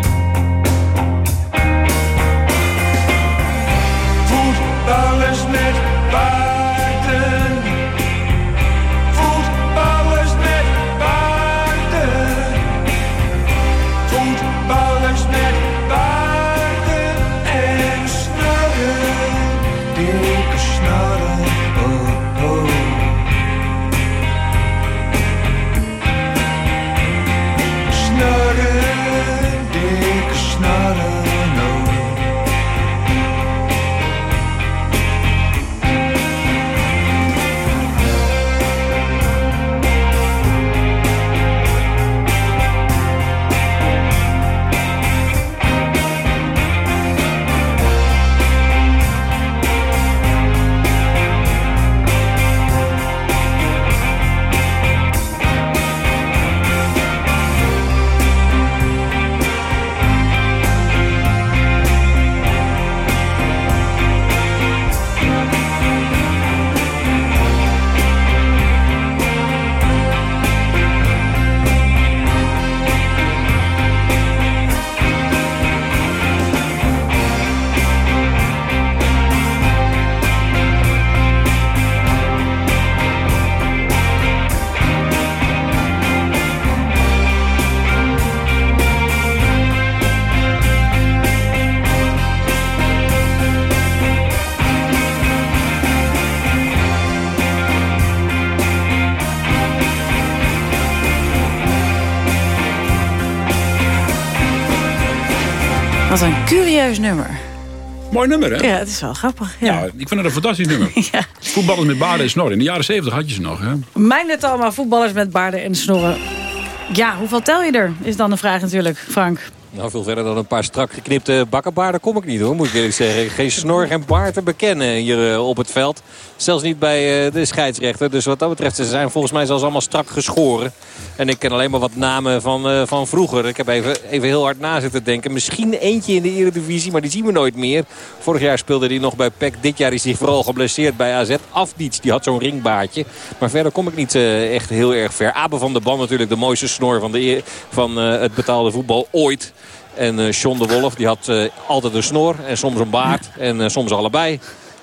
Wat een curieus nummer. Mooi nummer, hè? Ja, het is wel grappig. Ja. Ja, ik vind het een fantastisch nummer. Voetballers met baarden en snor. In de jaren 70 had je ze nog, hè? Mijn net allemaal voetballers met baarden en snorren. Ja, hoeveel tel je er? Is dan de vraag natuurlijk, Frank. Nou, veel verder dan een paar strak geknipte bakkenbaarden kom ik niet hoor, moet ik eerlijk zeggen. Geen snor en baard te bekennen hier eh, op het veld. Zelfs niet bij eh, de scheidsrechter. Dus wat dat betreft, ze zijn volgens mij zelfs allemaal strak geschoren. En ik ken alleen maar wat namen van, eh, van vroeger. Ik heb even, even heel hard na zitten denken. Misschien eentje in de Eredivisie, maar die zien we nooit meer. Vorig jaar speelde hij nog bij PEC. Dit jaar is hij vooral geblesseerd bij AZ. Afdiets, die had zo'n ringbaardje. Maar verder kom ik niet echt heel erg ver. Abe van der Ban natuurlijk de mooiste snor van, de, van het betaalde voetbal ooit. En eh John de Wolf die had eh, altijd een snor en soms een baard en eh, soms allebei.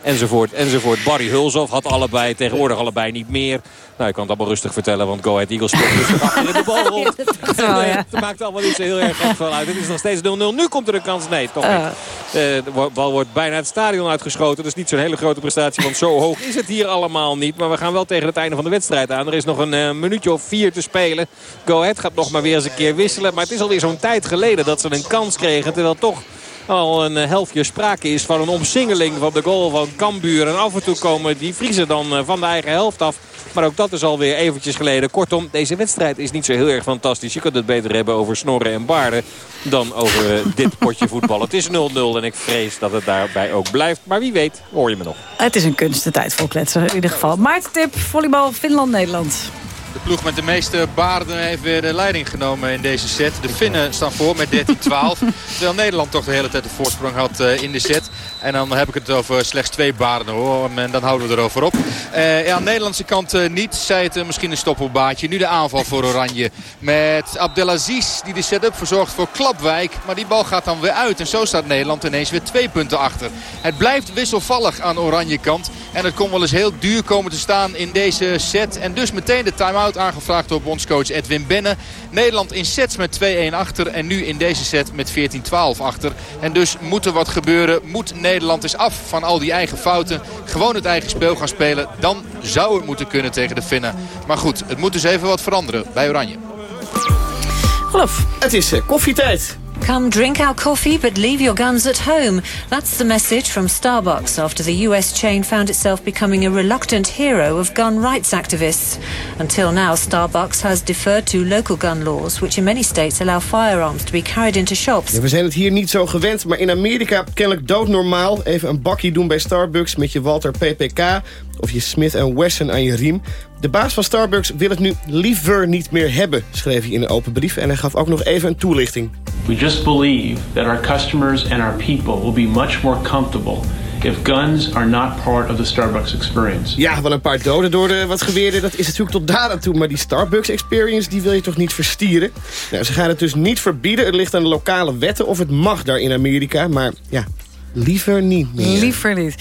Enzovoort, enzovoort. Barry Hulshoff had allebei, tegenwoordig allebei niet meer. Nou, ik kan het allemaal rustig vertellen, want Go Ahead Eagles speelt rustig achter in de bal rond. wel, ja. Het maakt allemaal niet zo heel erg gek veel uit. Het is nog steeds 0-0. Nu komt er een kans. Nee, toch niet. Ah. Eh, de bal wordt bijna het stadion uitgeschoten. Dat is niet zo'n hele grote prestatie, want zo hoog is het hier allemaal niet. Maar we gaan wel tegen het einde van de wedstrijd aan. Er is nog een eh, minuutje of vier te spelen. Go Ahead gaat nog maar weer eens een keer wisselen. Maar het is alweer zo'n tijd geleden dat ze een kans kregen. Terwijl toch al een eh, helftje sprake is van een omsingeling van de goal van Cambuur. En af en toe komen die Vriezen dan eh, van de eigen helft af. Maar ook dat is alweer eventjes geleden. Kortom, deze wedstrijd is niet zo heel erg fantastisch. Je kunt het beter hebben over snorren en baarden dan over eh, dit potje voetbal. Het is 0-0 en ik vrees dat het daarbij ook blijft. Maar wie weet, hoor je me nog. Het is een kunst, de tijd vol kletsen in ieder geval. Maarten Tip, volleybal Finland-Nederland. De ploeg met de meeste baarden heeft weer de leiding genomen in deze set. De Finnen staan voor met 13-12. terwijl Nederland toch de hele tijd de voorsprong had eh, in de set. En dan heb ik het over slechts twee baarden hoor. En dan houden we erover op. Eh, ja, aan de Nederlandse kant eh, niet. Zij het misschien een stoppelbaatje. Nu de aanval voor Oranje. Met Abdelaziz die de set-up verzorgt voor Klapwijk. Maar die bal gaat dan weer uit. En zo staat Nederland ineens weer twee punten achter. Het blijft wisselvallig aan Oranje kant. En het kon wel eens heel duur komen te staan in deze set. En dus meteen de time-out aangevraagd door bondscoach Edwin Benne. Nederland in sets met 2-1 achter. En nu in deze set met 14-12 achter. En dus moet er wat gebeuren. Moet Nederland eens af van al die eigen fouten. Gewoon het eigen speel gaan spelen. Dan zou het moeten kunnen tegen de Finnen. Maar goed, het moet dus even wat veranderen bij Oranje. Geloof. Het is eh, koffietijd. Come drink our coffee, but leave your guns at home. That's the message from Starbucks after the US chain found itself becoming a reluctant hero of gun rights activists. Until now, Starbucks has deferred to local gun laws, which in many states allow firearms to be carried into shops. Ja, we zijn het hier niet zo gewend, maar in Amerika kennelijk doodnormaal. Even een bakje doen bij Starbucks met je Walter PPK of je Smith Wesson aan je riem. De baas van Starbucks wil het nu liever niet meer hebben, schreef hij in een open brief. En hij gaf ook nog even een toelichting. We just believe that our customers and our people will be much more comfortable if guns are not part of the Starbucks experience. Ja, wel een paar doden door de wat geweerden. Dat is natuurlijk tot daar aan toe. Maar die Starbucks experience, die wil je toch niet verstieren? Nou, ze gaan het dus niet verbieden. Het ligt aan de lokale wetten of het mag daar in Amerika. Maar ja, liever niet meer. Liever niet.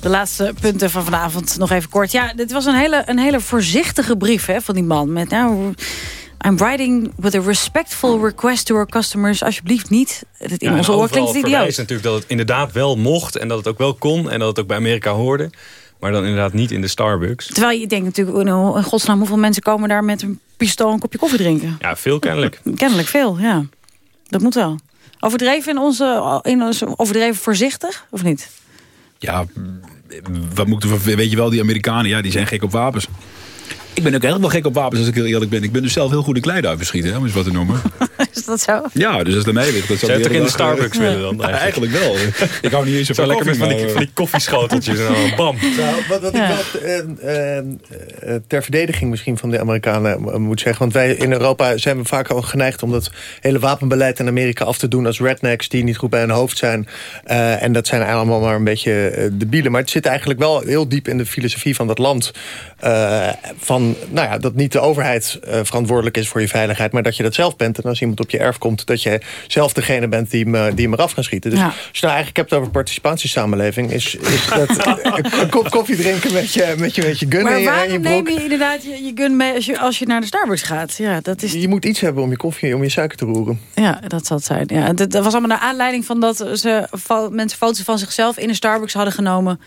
De laatste punten van vanavond nog even kort. Ja, dit was een hele, een hele voorzichtige brief hè, van die man. Met nou... I'm writing with a respectful request to our customers. Alsjeblieft niet. Het in Ja, onze oor klinkt het idioot. natuurlijk dat het inderdaad wel mocht en dat het ook wel kon en dat het ook bij Amerika hoorde. Maar dan inderdaad niet in de Starbucks. Terwijl je denkt natuurlijk, oh, nou, in godsnaam, hoeveel mensen komen daar met een pistool een kopje koffie drinken? Ja, veel kennelijk. Kennelijk veel, ja. Dat moet wel. Overdreven in onze, in onze overdreven voorzichtig, of niet? Ja, wat moet, weet je wel, die Amerikanen, ja, die zijn gek op wapens. Ik ben ook echt wel gek op wapens, als ik heel eerlijk ben. Ik ben dus zelf heel goed in kleiduiven schieten, hè, om eens wat te noemen. Is dat zo? Ja, dus als het aan mij ligt... Dat Zou je het ook in de Starbucks willen dan? Ja, eigenlijk wel. Ik hou niet eens zo van lekker met van die, van die koffieschoteltjes en dan bam. Nou, wat, wat Ja. ik wel eh, eh, eh, ter verdediging misschien van de Amerikanen eh, moet zeggen. Want wij in Europa zijn we vaak al geneigd om dat hele wapenbeleid in Amerika af te doen als rednecks die niet goed bij hun hoofd zijn. Eh, en dat zijn allemaal maar een beetje eh, debielen. Maar het zit eigenlijk wel heel diep in de filosofie van dat land. Eh, van, nou ja, dat niet de overheid eh, verantwoordelijk is voor je veiligheid, maar dat je dat zelf bent. En als iemand op je erf komt, dat je zelf degene bent die hem, eh, die hem eraf kan schieten. Dus Ja. als je nou eigenlijk hebt over participatiesamenleving, is, is dat een, kop koffie drinken met je, met je, met je gun Maar in je, in je waarom broek. neem je inderdaad je, je gun mee als je, als je naar de Starbucks gaat? Ja, dat is... Je moet iets hebben om je koffie, om je suiker te roeren. Ja, dat zal het zijn. Ja, dat, dat was allemaal naar aanleiding van dat ze mensen foto's van zichzelf in een Starbucks hadden genomen.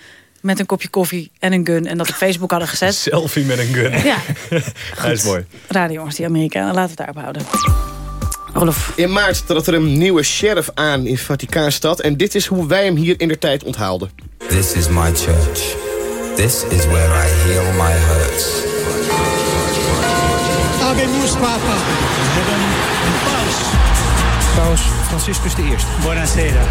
Met een kopje koffie en een gun. En dat op Facebook hadden gezet. Selfie met een gun. Ja, Hij is mooi. radio jongens, die Amerikanen. Laten we het daarop houden. Olaf. In maart trad er een nieuwe sheriff aan in Vaticaanstad. En dit is hoe wij hem hier in der tijd onthaalden. This is my church. This is where I heal my hurts. Habemus Papa. We hebben een paus. Paus Franciscus I. Buonasera.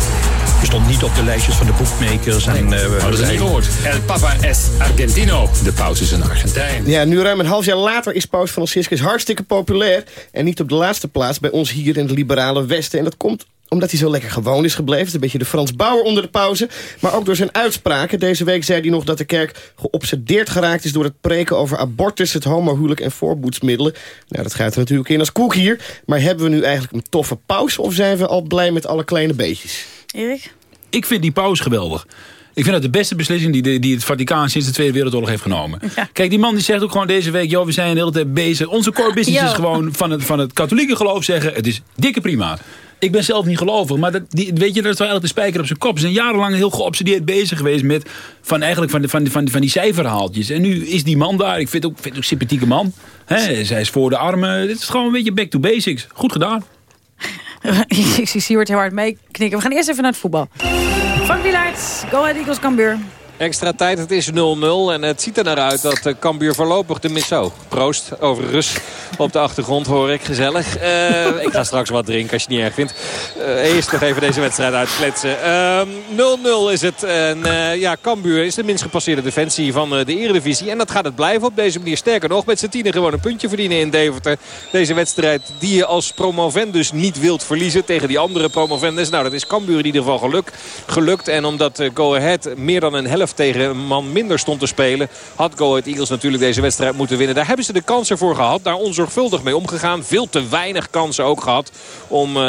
Stond niet op de lijstjes van de boekmakers. En, Nee, eh, we hadden ze niet gehoord. El Papa es Argentino. De paus is een Argentijn. Ja, nu ruim een half jaar later is paus Franciscus hartstikke populair. En niet op de laatste plaats bij ons hier in het liberale Westen. En dat komt omdat hij zo lekker gewoon is gebleven. Het is een beetje de Frans Bauer onder de pauze. Maar ook door zijn uitspraken. Deze week zei hij nog dat de kerk geobsedeerd geraakt is... door het preken over abortus, het homohuwelijk en voorboedsmiddelen. Nou, dat gaat er natuurlijk in als koek hier. Maar hebben we nu eigenlijk een toffe paus... of zijn we al blij met alle kleine beetjes? Erik? Ik vind die paus geweldig. Ik vind dat de beste beslissing die, de, die het Vaticaan sinds de Tweede Wereldoorlog heeft genomen. Kijk, die man die zegt ook gewoon deze week... joh, we zijn de hele tijd bezig. Onze core business Ja. is gewoon van het, van het katholieke geloof zeggen... het is dikke prima. Ik ben zelf niet gelovig, maar dat, die, weet je, dat is wel eigenlijk de spijker op zijn kop. Ze zijn jarenlang heel geobsedeerd bezig geweest met van, eigenlijk van, de, van, van, van die cijferhaaltjes. En nu is die man daar. Ik vind het ook, vind ook een sympathieke man. Hè, zij is voor de armen. Dit is gewoon een beetje back to basics. Goed gedaan. Ik zie Siewert heel hard meeknikken. We gaan eerst even naar het voetbal. Frank Wielaert, Go Ahead Eagles Cambuur. Extra tijd, het is 0-0 en het ziet er naar uit dat eh, Cambuur voorlopig de mis... Zo, proost, overigens. Op de achtergrond hoor ik, gezellig. Eh, ik ga straks wat drinken als je het niet erg vindt. Eh, eerst nog even deze wedstrijd uitkletsen. Ehm, 0-0 is het. En ja, Cambuur is de minst gepasseerde defensie van de Eredivisie. En dat gaat het blijven op deze manier. Sterker nog, met z'n tienen gewoon een puntje verdienen in Deventer. Deze wedstrijd die je als promovendus niet wilt verliezen tegen die andere promovendus. Nou, dat is Cambuur in ieder geval geluk, gelukt. En omdat Go Ahead meer dan een helft tegen een man minder stond te spelen... had Go Ahead Eagles natuurlijk deze wedstrijd moeten winnen. Daar hebben ze de kansen voor gehad. Daar onzorgvuldig mee omgegaan. Veel te weinig kansen ook gehad om eh,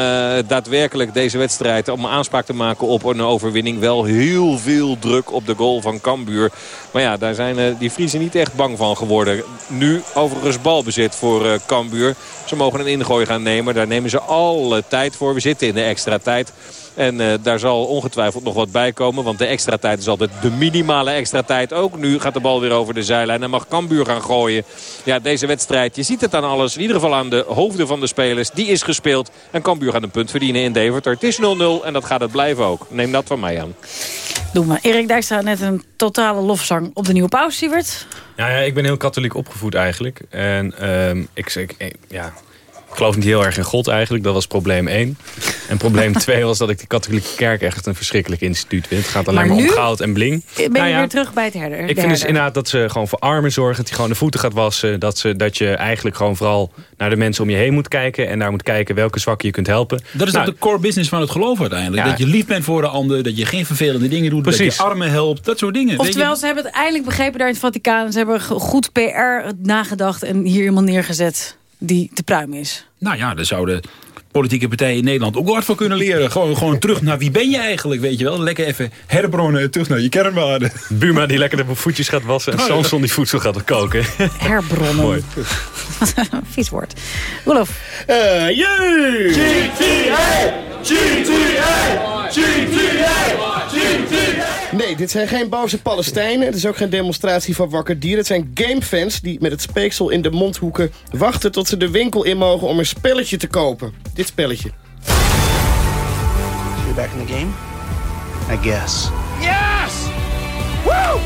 daadwerkelijk deze wedstrijd... om aanspraak te maken op een overwinning. Wel heel veel druk op de goal van Cambuur. Maar ja, daar zijn eh, die Friesen niet echt bang van geworden. Nu overigens balbezit voor eh Cambuur. Ze mogen een ingooi gaan nemen. Daar nemen ze alle tijd voor. We zitten in de extra tijd. En eh, daar zal ongetwijfeld nog wat bij komen. Want de extra tijd is altijd de minimale extra tijd ook. Nu gaat de bal weer over de zijlijn. En mag Cambuur gaan gooien. Ja, deze wedstrijd, je ziet het aan alles. In ieder geval aan de hoofden van de spelers. Die is gespeeld. En Cambuur gaat een punt verdienen in Deventer. Het is 0-0 en dat gaat het blijven ook. Neem dat van mij aan. Doe maar. Erik Dijkstra net een totale lofzang op de nieuwe pauze, Siewert. Ja, ja, ik ben heel katholiek opgevoed eigenlijk. En ehm, ik, ik, ik- ja, ik geloof niet heel erg in God eigenlijk. Dat was probleem één. En probleem twee was dat ik de katholieke kerk echt een verschrikkelijk instituut vind. Het gaat alleen Maar om goud en bling. Ben je Nou ja, weer terug bij het herder? ik vind dus inderdaad dat ze gewoon voor armen zorgen. Dat die gewoon de voeten gaat wassen. Dat, ze, dat je eigenlijk gewoon vooral naar de mensen om je heen moet kijken. En daar moet kijken welke zwakken je kunt helpen. Dat is Nou, ook de core business van het geloof uiteindelijk. Ja. Dat je lief bent voor de ander, dat je geen vervelende dingen doet, dat Precies. je armen helpt, dat soort dingen. Weet Oftewel, je? ze hebben het eindelijk begrepen daar in het Vaticaan. Ze hebben goed PR nagedacht en hier iemand neergezet die te pruim is. Nou ja, daar zouden politieke partijen in Nederland ook wat voor kunnen leren. Gewoon, gewoon terug naar wie ben je eigenlijk, weet je wel. Lekker even herbronnen, terug naar je kernwaarden. Buma die lekker de voetjes gaat wassen. En Oh. Samson die voedsel gaat koken. Herbronnen. Mooi. Vies woord. Roelof. Eh, jee! GTA! GTA! Nee, dit zijn geen boze Palestijnen. Het is ook geen demonstratie van wakker dieren. Het zijn gamefans die met het speeksel in de mondhoeken wachten tot ze de winkel in mogen om een spelletje te kopen. Dit spelletje. You're back in the game? I guess. Yes! Woo!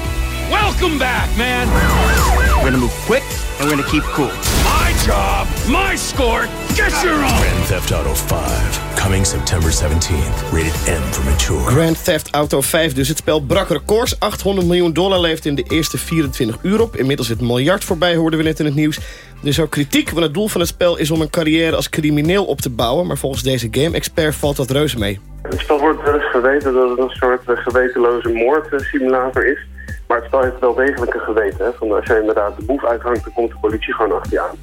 Welcome back, man! We're gonna move quick and we're gonna keep cool. My job, my score, get your own! Grand Theft Auto 5, coming September 17th. Rated M for mature. Grand Theft Auto 5 dus. Het spel brak records. 800 miljoen dollar leeft in de eerste 24 uur op. Inmiddels het miljard voorbij, hoorden we net in het nieuws. Er is ook kritiek, want het doel van het spel is om een carrière als crimineel op te bouwen. Maar volgens deze game-expert valt dat reuze mee. Het spel wordt wel eens geweten dat het een soort eh, gewetenloze moordsimulator is. Maar het spel heeft wel degelijk een geweten. Hè? Van als je inderdaad de boef uithangt, dan komt de politie gewoon achter je aan.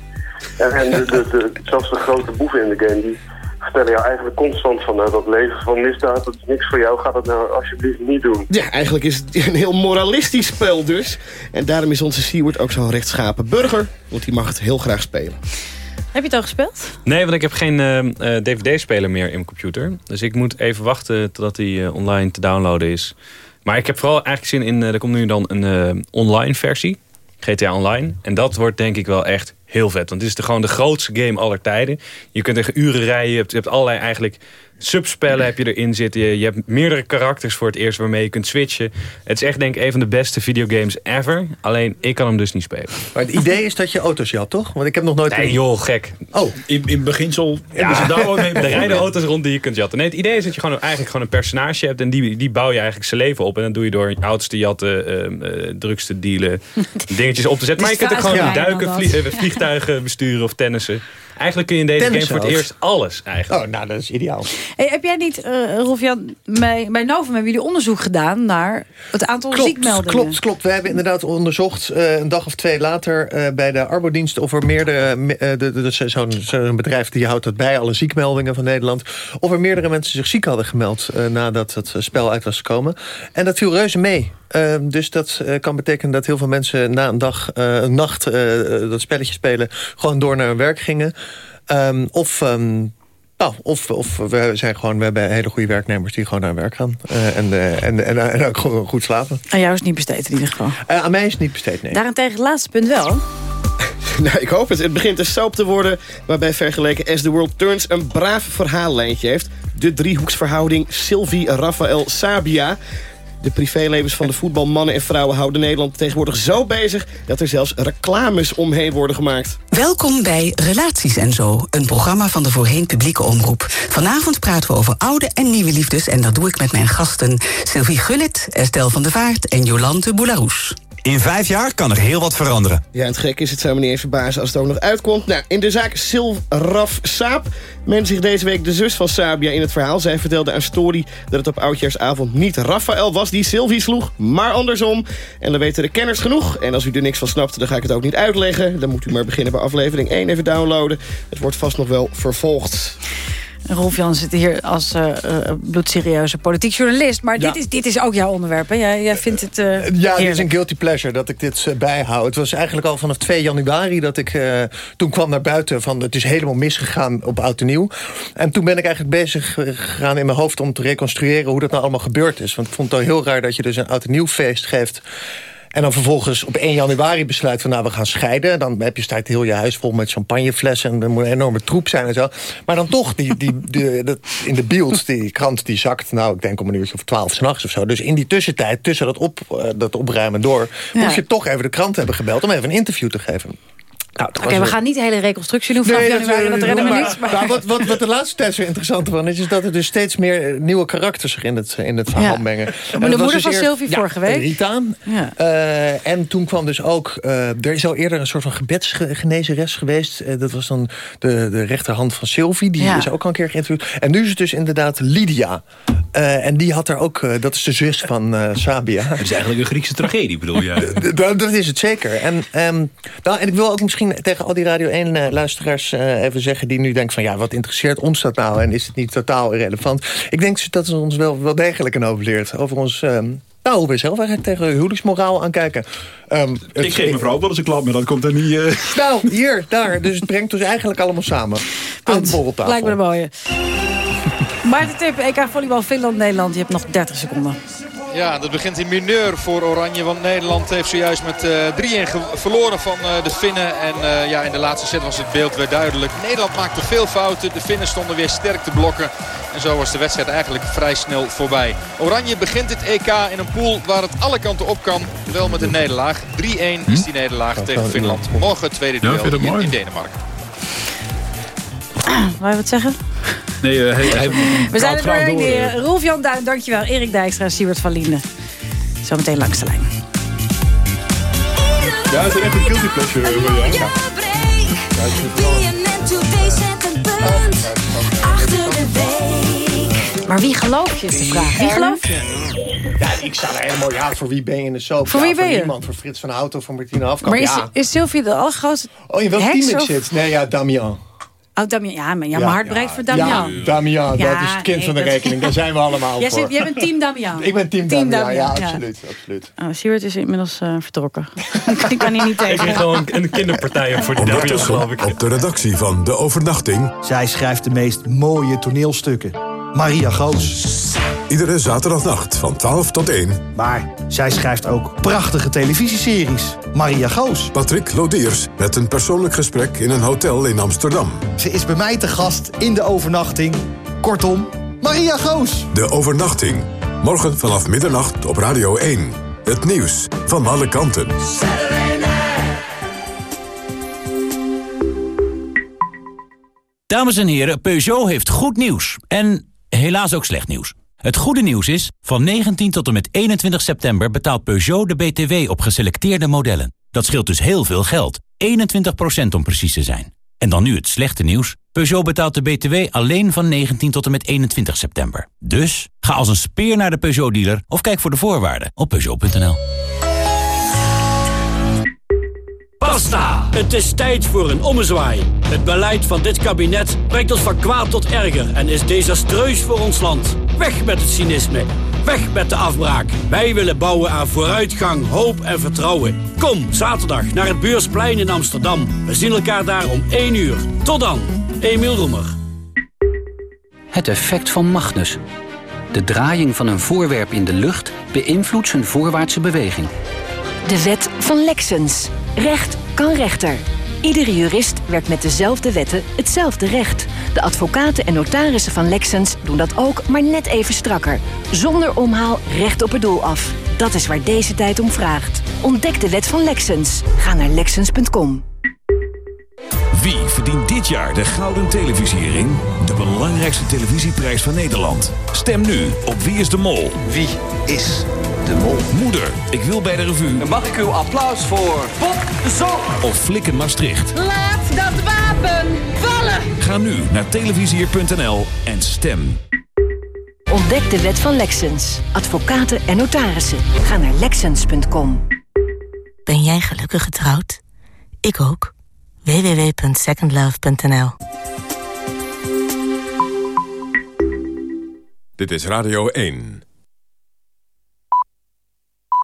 En, en de, de, de- zelfs de grote boeven in de game, die vertellen jou eigenlijk constant van... nou, dat leven van misdaad, dat is niks voor jou, ga dat nou alsjeblieft niet doen. Ja, eigenlijk is het een heel moralistisch spel dus. En daarom is onze Seward ook zo'n rechtschapen burger. Want die mag het heel graag spelen. Heb je het al gespeeld? Nee, want ik heb geen eh, eh, DVD-speler meer in mijn computer. Dus ik moet even wachten totdat die eh, online te downloaden is. Maar ik heb vooral eigenlijk zin in... eh, er komt nu dan een eh, online versie. GTA Online. En dat wordt denk ik wel echt heel vet. Want het is de, gewoon de grootste game aller tijden. Je kunt tegen uren rijden. Je hebt, je hebt allerlei eigenlijk subspellen heb je erin zitten. Je, je hebt meerdere karakters voor het eerst waarmee je kunt switchen. Het is echt denk ik een van de beste videogames ever. Alleen ik kan hem dus niet spelen. Maar het idee is dat je auto's japt, toch? Want ik heb nog nooit... Nee joh, gek. Oh. In, in beginsel hebben Ja, ze daar ook mee er rijden auto's rond die je kunt jatten. Nee, het idee is dat je gewoon eigenlijk gewoon een personage hebt... en die, die bouw je eigenlijk zijn leven op. En dat doe je door auto's te jatten, ehm, eh, drugs te dealen, dingetjes op te zetten. Maar je Het kunt ook gewoon duiken, dan eh, vliegtuigen vliegtuigen besturen of tennissen. Eigenlijk kun je in deze Tennis game voor het eerst alles eigenlijk. Oh, nou, dat is ideaal. Hey, heb jij niet, eh Rolf-Jan, bij, bij Novum hebben jullie onderzoek gedaan... naar het aantal Klopt, ziekmeldingen? klopt, klopt. We hebben inderdaad onderzocht, eh, een dag of twee later... eh, bij de Arbodienst of er meerdere... zo'n zo'n bedrijf die houdt dat bij, alle ziekmeldingen van Nederland... of er meerdere mensen zich ziek hadden gemeld... eh, nadat het spel uit was gekomen. En dat viel reuze mee. Eh, dus dat kan betekenen dat heel veel mensen na een dag, eh, een nacht... dat spelletje spelen, gewoon door naar hun werk gingen. Ehm, of... ehm, nou, of, of we zijn gewoon, we hebben hele goede werknemers die gewoon naar werk gaan. eh, en, eh, en, en, en ook gewoon goed slapen. Aan jou is het niet besteed in ieder geval. Eh, aan mij is het niet besteed, nee. Daarentegen het laatste punt wel. Nou, ik hoop het. Het begint een soap te worden... waarbij vergeleken As the World Turns een braaf verhaallijntje heeft. De driehoeksverhouding Sylvie, Raphaël, Sabia... De privélevens van de voetbalmannen en vrouwen houden Nederland tegenwoordig zo bezig... dat er zelfs reclames omheen worden gemaakt. Welkom bij Relaties en Zo, een programma van de voorheen publieke omroep. Vanavond praten we over oude en nieuwe liefdes... en dat doe ik met mijn gasten Sylvie Gullit, Estelle van der Vaart... en Jolante Boularoes. In vijf jaar kan er heel wat veranderen. Ja, het gek is, het zou me niet eens verbazen als het ook nog uitkomt. Nou, in de zaak Sil Raf Saap meende zich deze week de zus van Sabia in het verhaal. Zij vertelde aan Story dat het op oudjaarsavond niet Raphaël was die Sylvie sloeg, maar andersom. En dan weten de kenners genoeg. En als u er niks van snapt, dan ga ik het ook niet uitleggen. Dan moet u maar beginnen bij aflevering 1 even downloaden. Het wordt vast nog wel vervolgd. Rolf Jan zit hier als eh, eh, bloedserieuze politiek journalist. Maar dit, is, dit is ook jouw onderwerp, hè? Jij, jij vindt het eh Ja, het is een guilty pleasure dat ik dit bijhoud. Het was eigenlijk al vanaf 2 januari dat ik toen kwam naar buiten van het is helemaal misgegaan op Oud en Nieuw. En toen ben ik eigenlijk bezig gegaan in mijn hoofd om te reconstrueren hoe dat nou allemaal gebeurd is. Want ik vond het al heel raar dat je dus een Oud en Nieuw feest geeft. En dan vervolgens op 1 januari besluit van nou we gaan scheiden. Dan heb je staat heel je huis vol met champagneflessen. En er moet een enorme troep zijn en zo. Maar dan toch, die, die, die, in de beeld, die krant die zakt. Nou ik denk om een uurtje of twaalf s'nachts of zo. Dus in die tussentijd, tussen dat, op, eh, dat opruimen door... Ja. moest je toch even de krant hebben gebeld om even een interview te geven. Nou, Oké, we gaan niet de hele reconstructie doen vanaf Nee, januari. Dat redden we maar- niet. Maar... nou, wat, wat, wat de laatste tijd zo interessant van is... is dat er dus steeds meer nieuwe karakters zich in het, in het verhaal Ja. mengen. De En dat was moeder dus van eerst- Sylvie ja, vorige week. Rita. Ja. Eh, en toen kwam dus ook... eh, er is al eerder een soort van gebedsgenezeres geweest. Eh, dat was dan de, de rechterhand van Sylvie. Die Ja. is ook al een keer geïnterviewd. En nu is het dus inderdaad Lydia. Eh, en die had er ook... dat is de zus van eh, Sabia. Dat is eigenlijk een Griekse tragedie, bedoel je? Dat, dat is het zeker. En, ehm, nou, en ik wil ook misschien tegen al die Radio 1-luisteraars even zeggen... die nu denken van, ja, wat interesseert ons dat nou? En is het niet totaal irrelevant? Ik denk dat ze ons wel, wel degelijk een over leert. Over ons... ehm, nou, hoe we zelf eigenlijk tegen huwelijksmoraal aankijken. Ehm, het- Ik geef mijn vrouw ook wel eens een klap, maar dat komt er niet... eh, Nou, hier, daar. Dus het brengt ons eigenlijk allemaal samen. Aan de borreltafel. Lijkt me een mooie. Maarten Tip, EK Volleybal Finland-Nederland. Je hebt nog 30 seconden. Ja, dat begint in mineur voor Oranje. Want Nederland heeft zojuist met eh 3-1 ge- verloren van eh, de Finnen. En eh, ja, in de laatste set was het beeld weer duidelijk. Nederland maakte veel fouten. De Finnen stonden weer sterk te blokken. En zo was de wedstrijd eigenlijk vrij snel voorbij. Oranje begint het EK in een pool waar het alle kanten op kan. Wel met een nederlaag. 3-1 is die nederlaag tegen Finland. Morgen het tweede duel mooi? in Denemarken. Wou je wat zeggen? Nee, eh, hij, hij We zijn er doorheen. door, weer. eh. Rolf Jan Duin, dankjewel. Erik Dijkstra, Siewert van Linden. Zometeen langs de lijn. Ja, het is echt een guilty pleasure. eh, ja. Maar wie geloof je is de vraag. Wie geloof je? Ja, ik sta er helemaal... Ja, voor wie ben je in de soap? Voor Ja, wie ben je? niemand. Voor Frits van Houten, voor Martine Hafkamp. Maar is, ja. is Sylvie de allergrootste Oh, in welk team ik zit? Nee, ja, Damian. Oh, Damian. Ja, maar ja, mijn hart breekt voor Damian. Ja, Damian, Ja, dat is het kind nee, van de dat- rekening. Daar zijn we allemaal Jij, voor. zit, jij bent team Damian. Ik ben team, Team Damian, ja, Damian, ja. absoluut. absoluut. Oh, Siewert is inmiddels eh, vertrokken. ik kan hier niet Ik tegen. ben gewoon een kinderpartij voor die Damian, geloof ik. op de redactie van De Overnachting. Zij schrijft de meest mooie toneelstukken. Maria Goos. Iedere zaterdagnacht van 12 tot 1. Maar zij schrijft ook prachtige televisieseries. Maria Goos. Patrick Lodiers met een persoonlijk gesprek in een hotel in Amsterdam. Ze is bij mij te gast in de overnachting. Kortom, Maria Goos. De Overnachting. Morgen vanaf middernacht op Radio 1. Het nieuws van alle kanten. Dames en heren, Peugeot heeft goed nieuws. En helaas ook slecht nieuws. Het goede nieuws is, van 19 tot en met 21 september betaalt Peugeot de BTW op geselecteerde modellen. Dat scheelt dus heel veel geld. 21% om precies te zijn. En dan nu het slechte nieuws. Peugeot betaalt de BTW alleen van 19 tot en met 21 september. Dus ga als een speer naar de Peugeot-dealer of kijk voor de voorwaarden op Peugeot.nl. Basta! Het is tijd voor een ommezwaai. Het beleid van dit kabinet brengt ons van kwaad tot erger en is desastreus voor ons land. Weg met het cynisme. Weg met de afbraak. Wij willen bouwen aan vooruitgang, hoop en vertrouwen. Kom zaterdag naar het Beursplein in Amsterdam. We zien elkaar daar om 1 uur. Tot dan, Emiel Roemer. Het effect van Magnus. De draaiing van een voorwerp in de lucht beïnvloedt zijn voorwaartse beweging. De wet van Lexens. Recht kan rechter. Iedere jurist werkt met dezelfde wetten hetzelfde recht. De advocaten en notarissen van Lexens doen dat ook, maar net even strakker. Zonder omhaal recht op het doel af. Dat is waar deze tijd om vraagt. Ontdek de wet van Lexens. Ga naar lexens.com. Wie verdient dit jaar de Gouden Televisiering? De belangrijkste televisieprijs van Nederland. Stem nu op Wie is de Mol. Wie is de Mol? Moeder, ik wil bij de revue. Mag ik uw applaus voor Bob de Zon? Of Flikken Maastricht. Laat dat wapen vallen! Ga nu naar televisier.nl en stem. Ontdek de wet van Lexens. Advocaten en notarissen. Ga naar lexens.com. Ben jij gelukkig getrouwd? Ik ook. www.secondlove.nl Dit is Radio 1.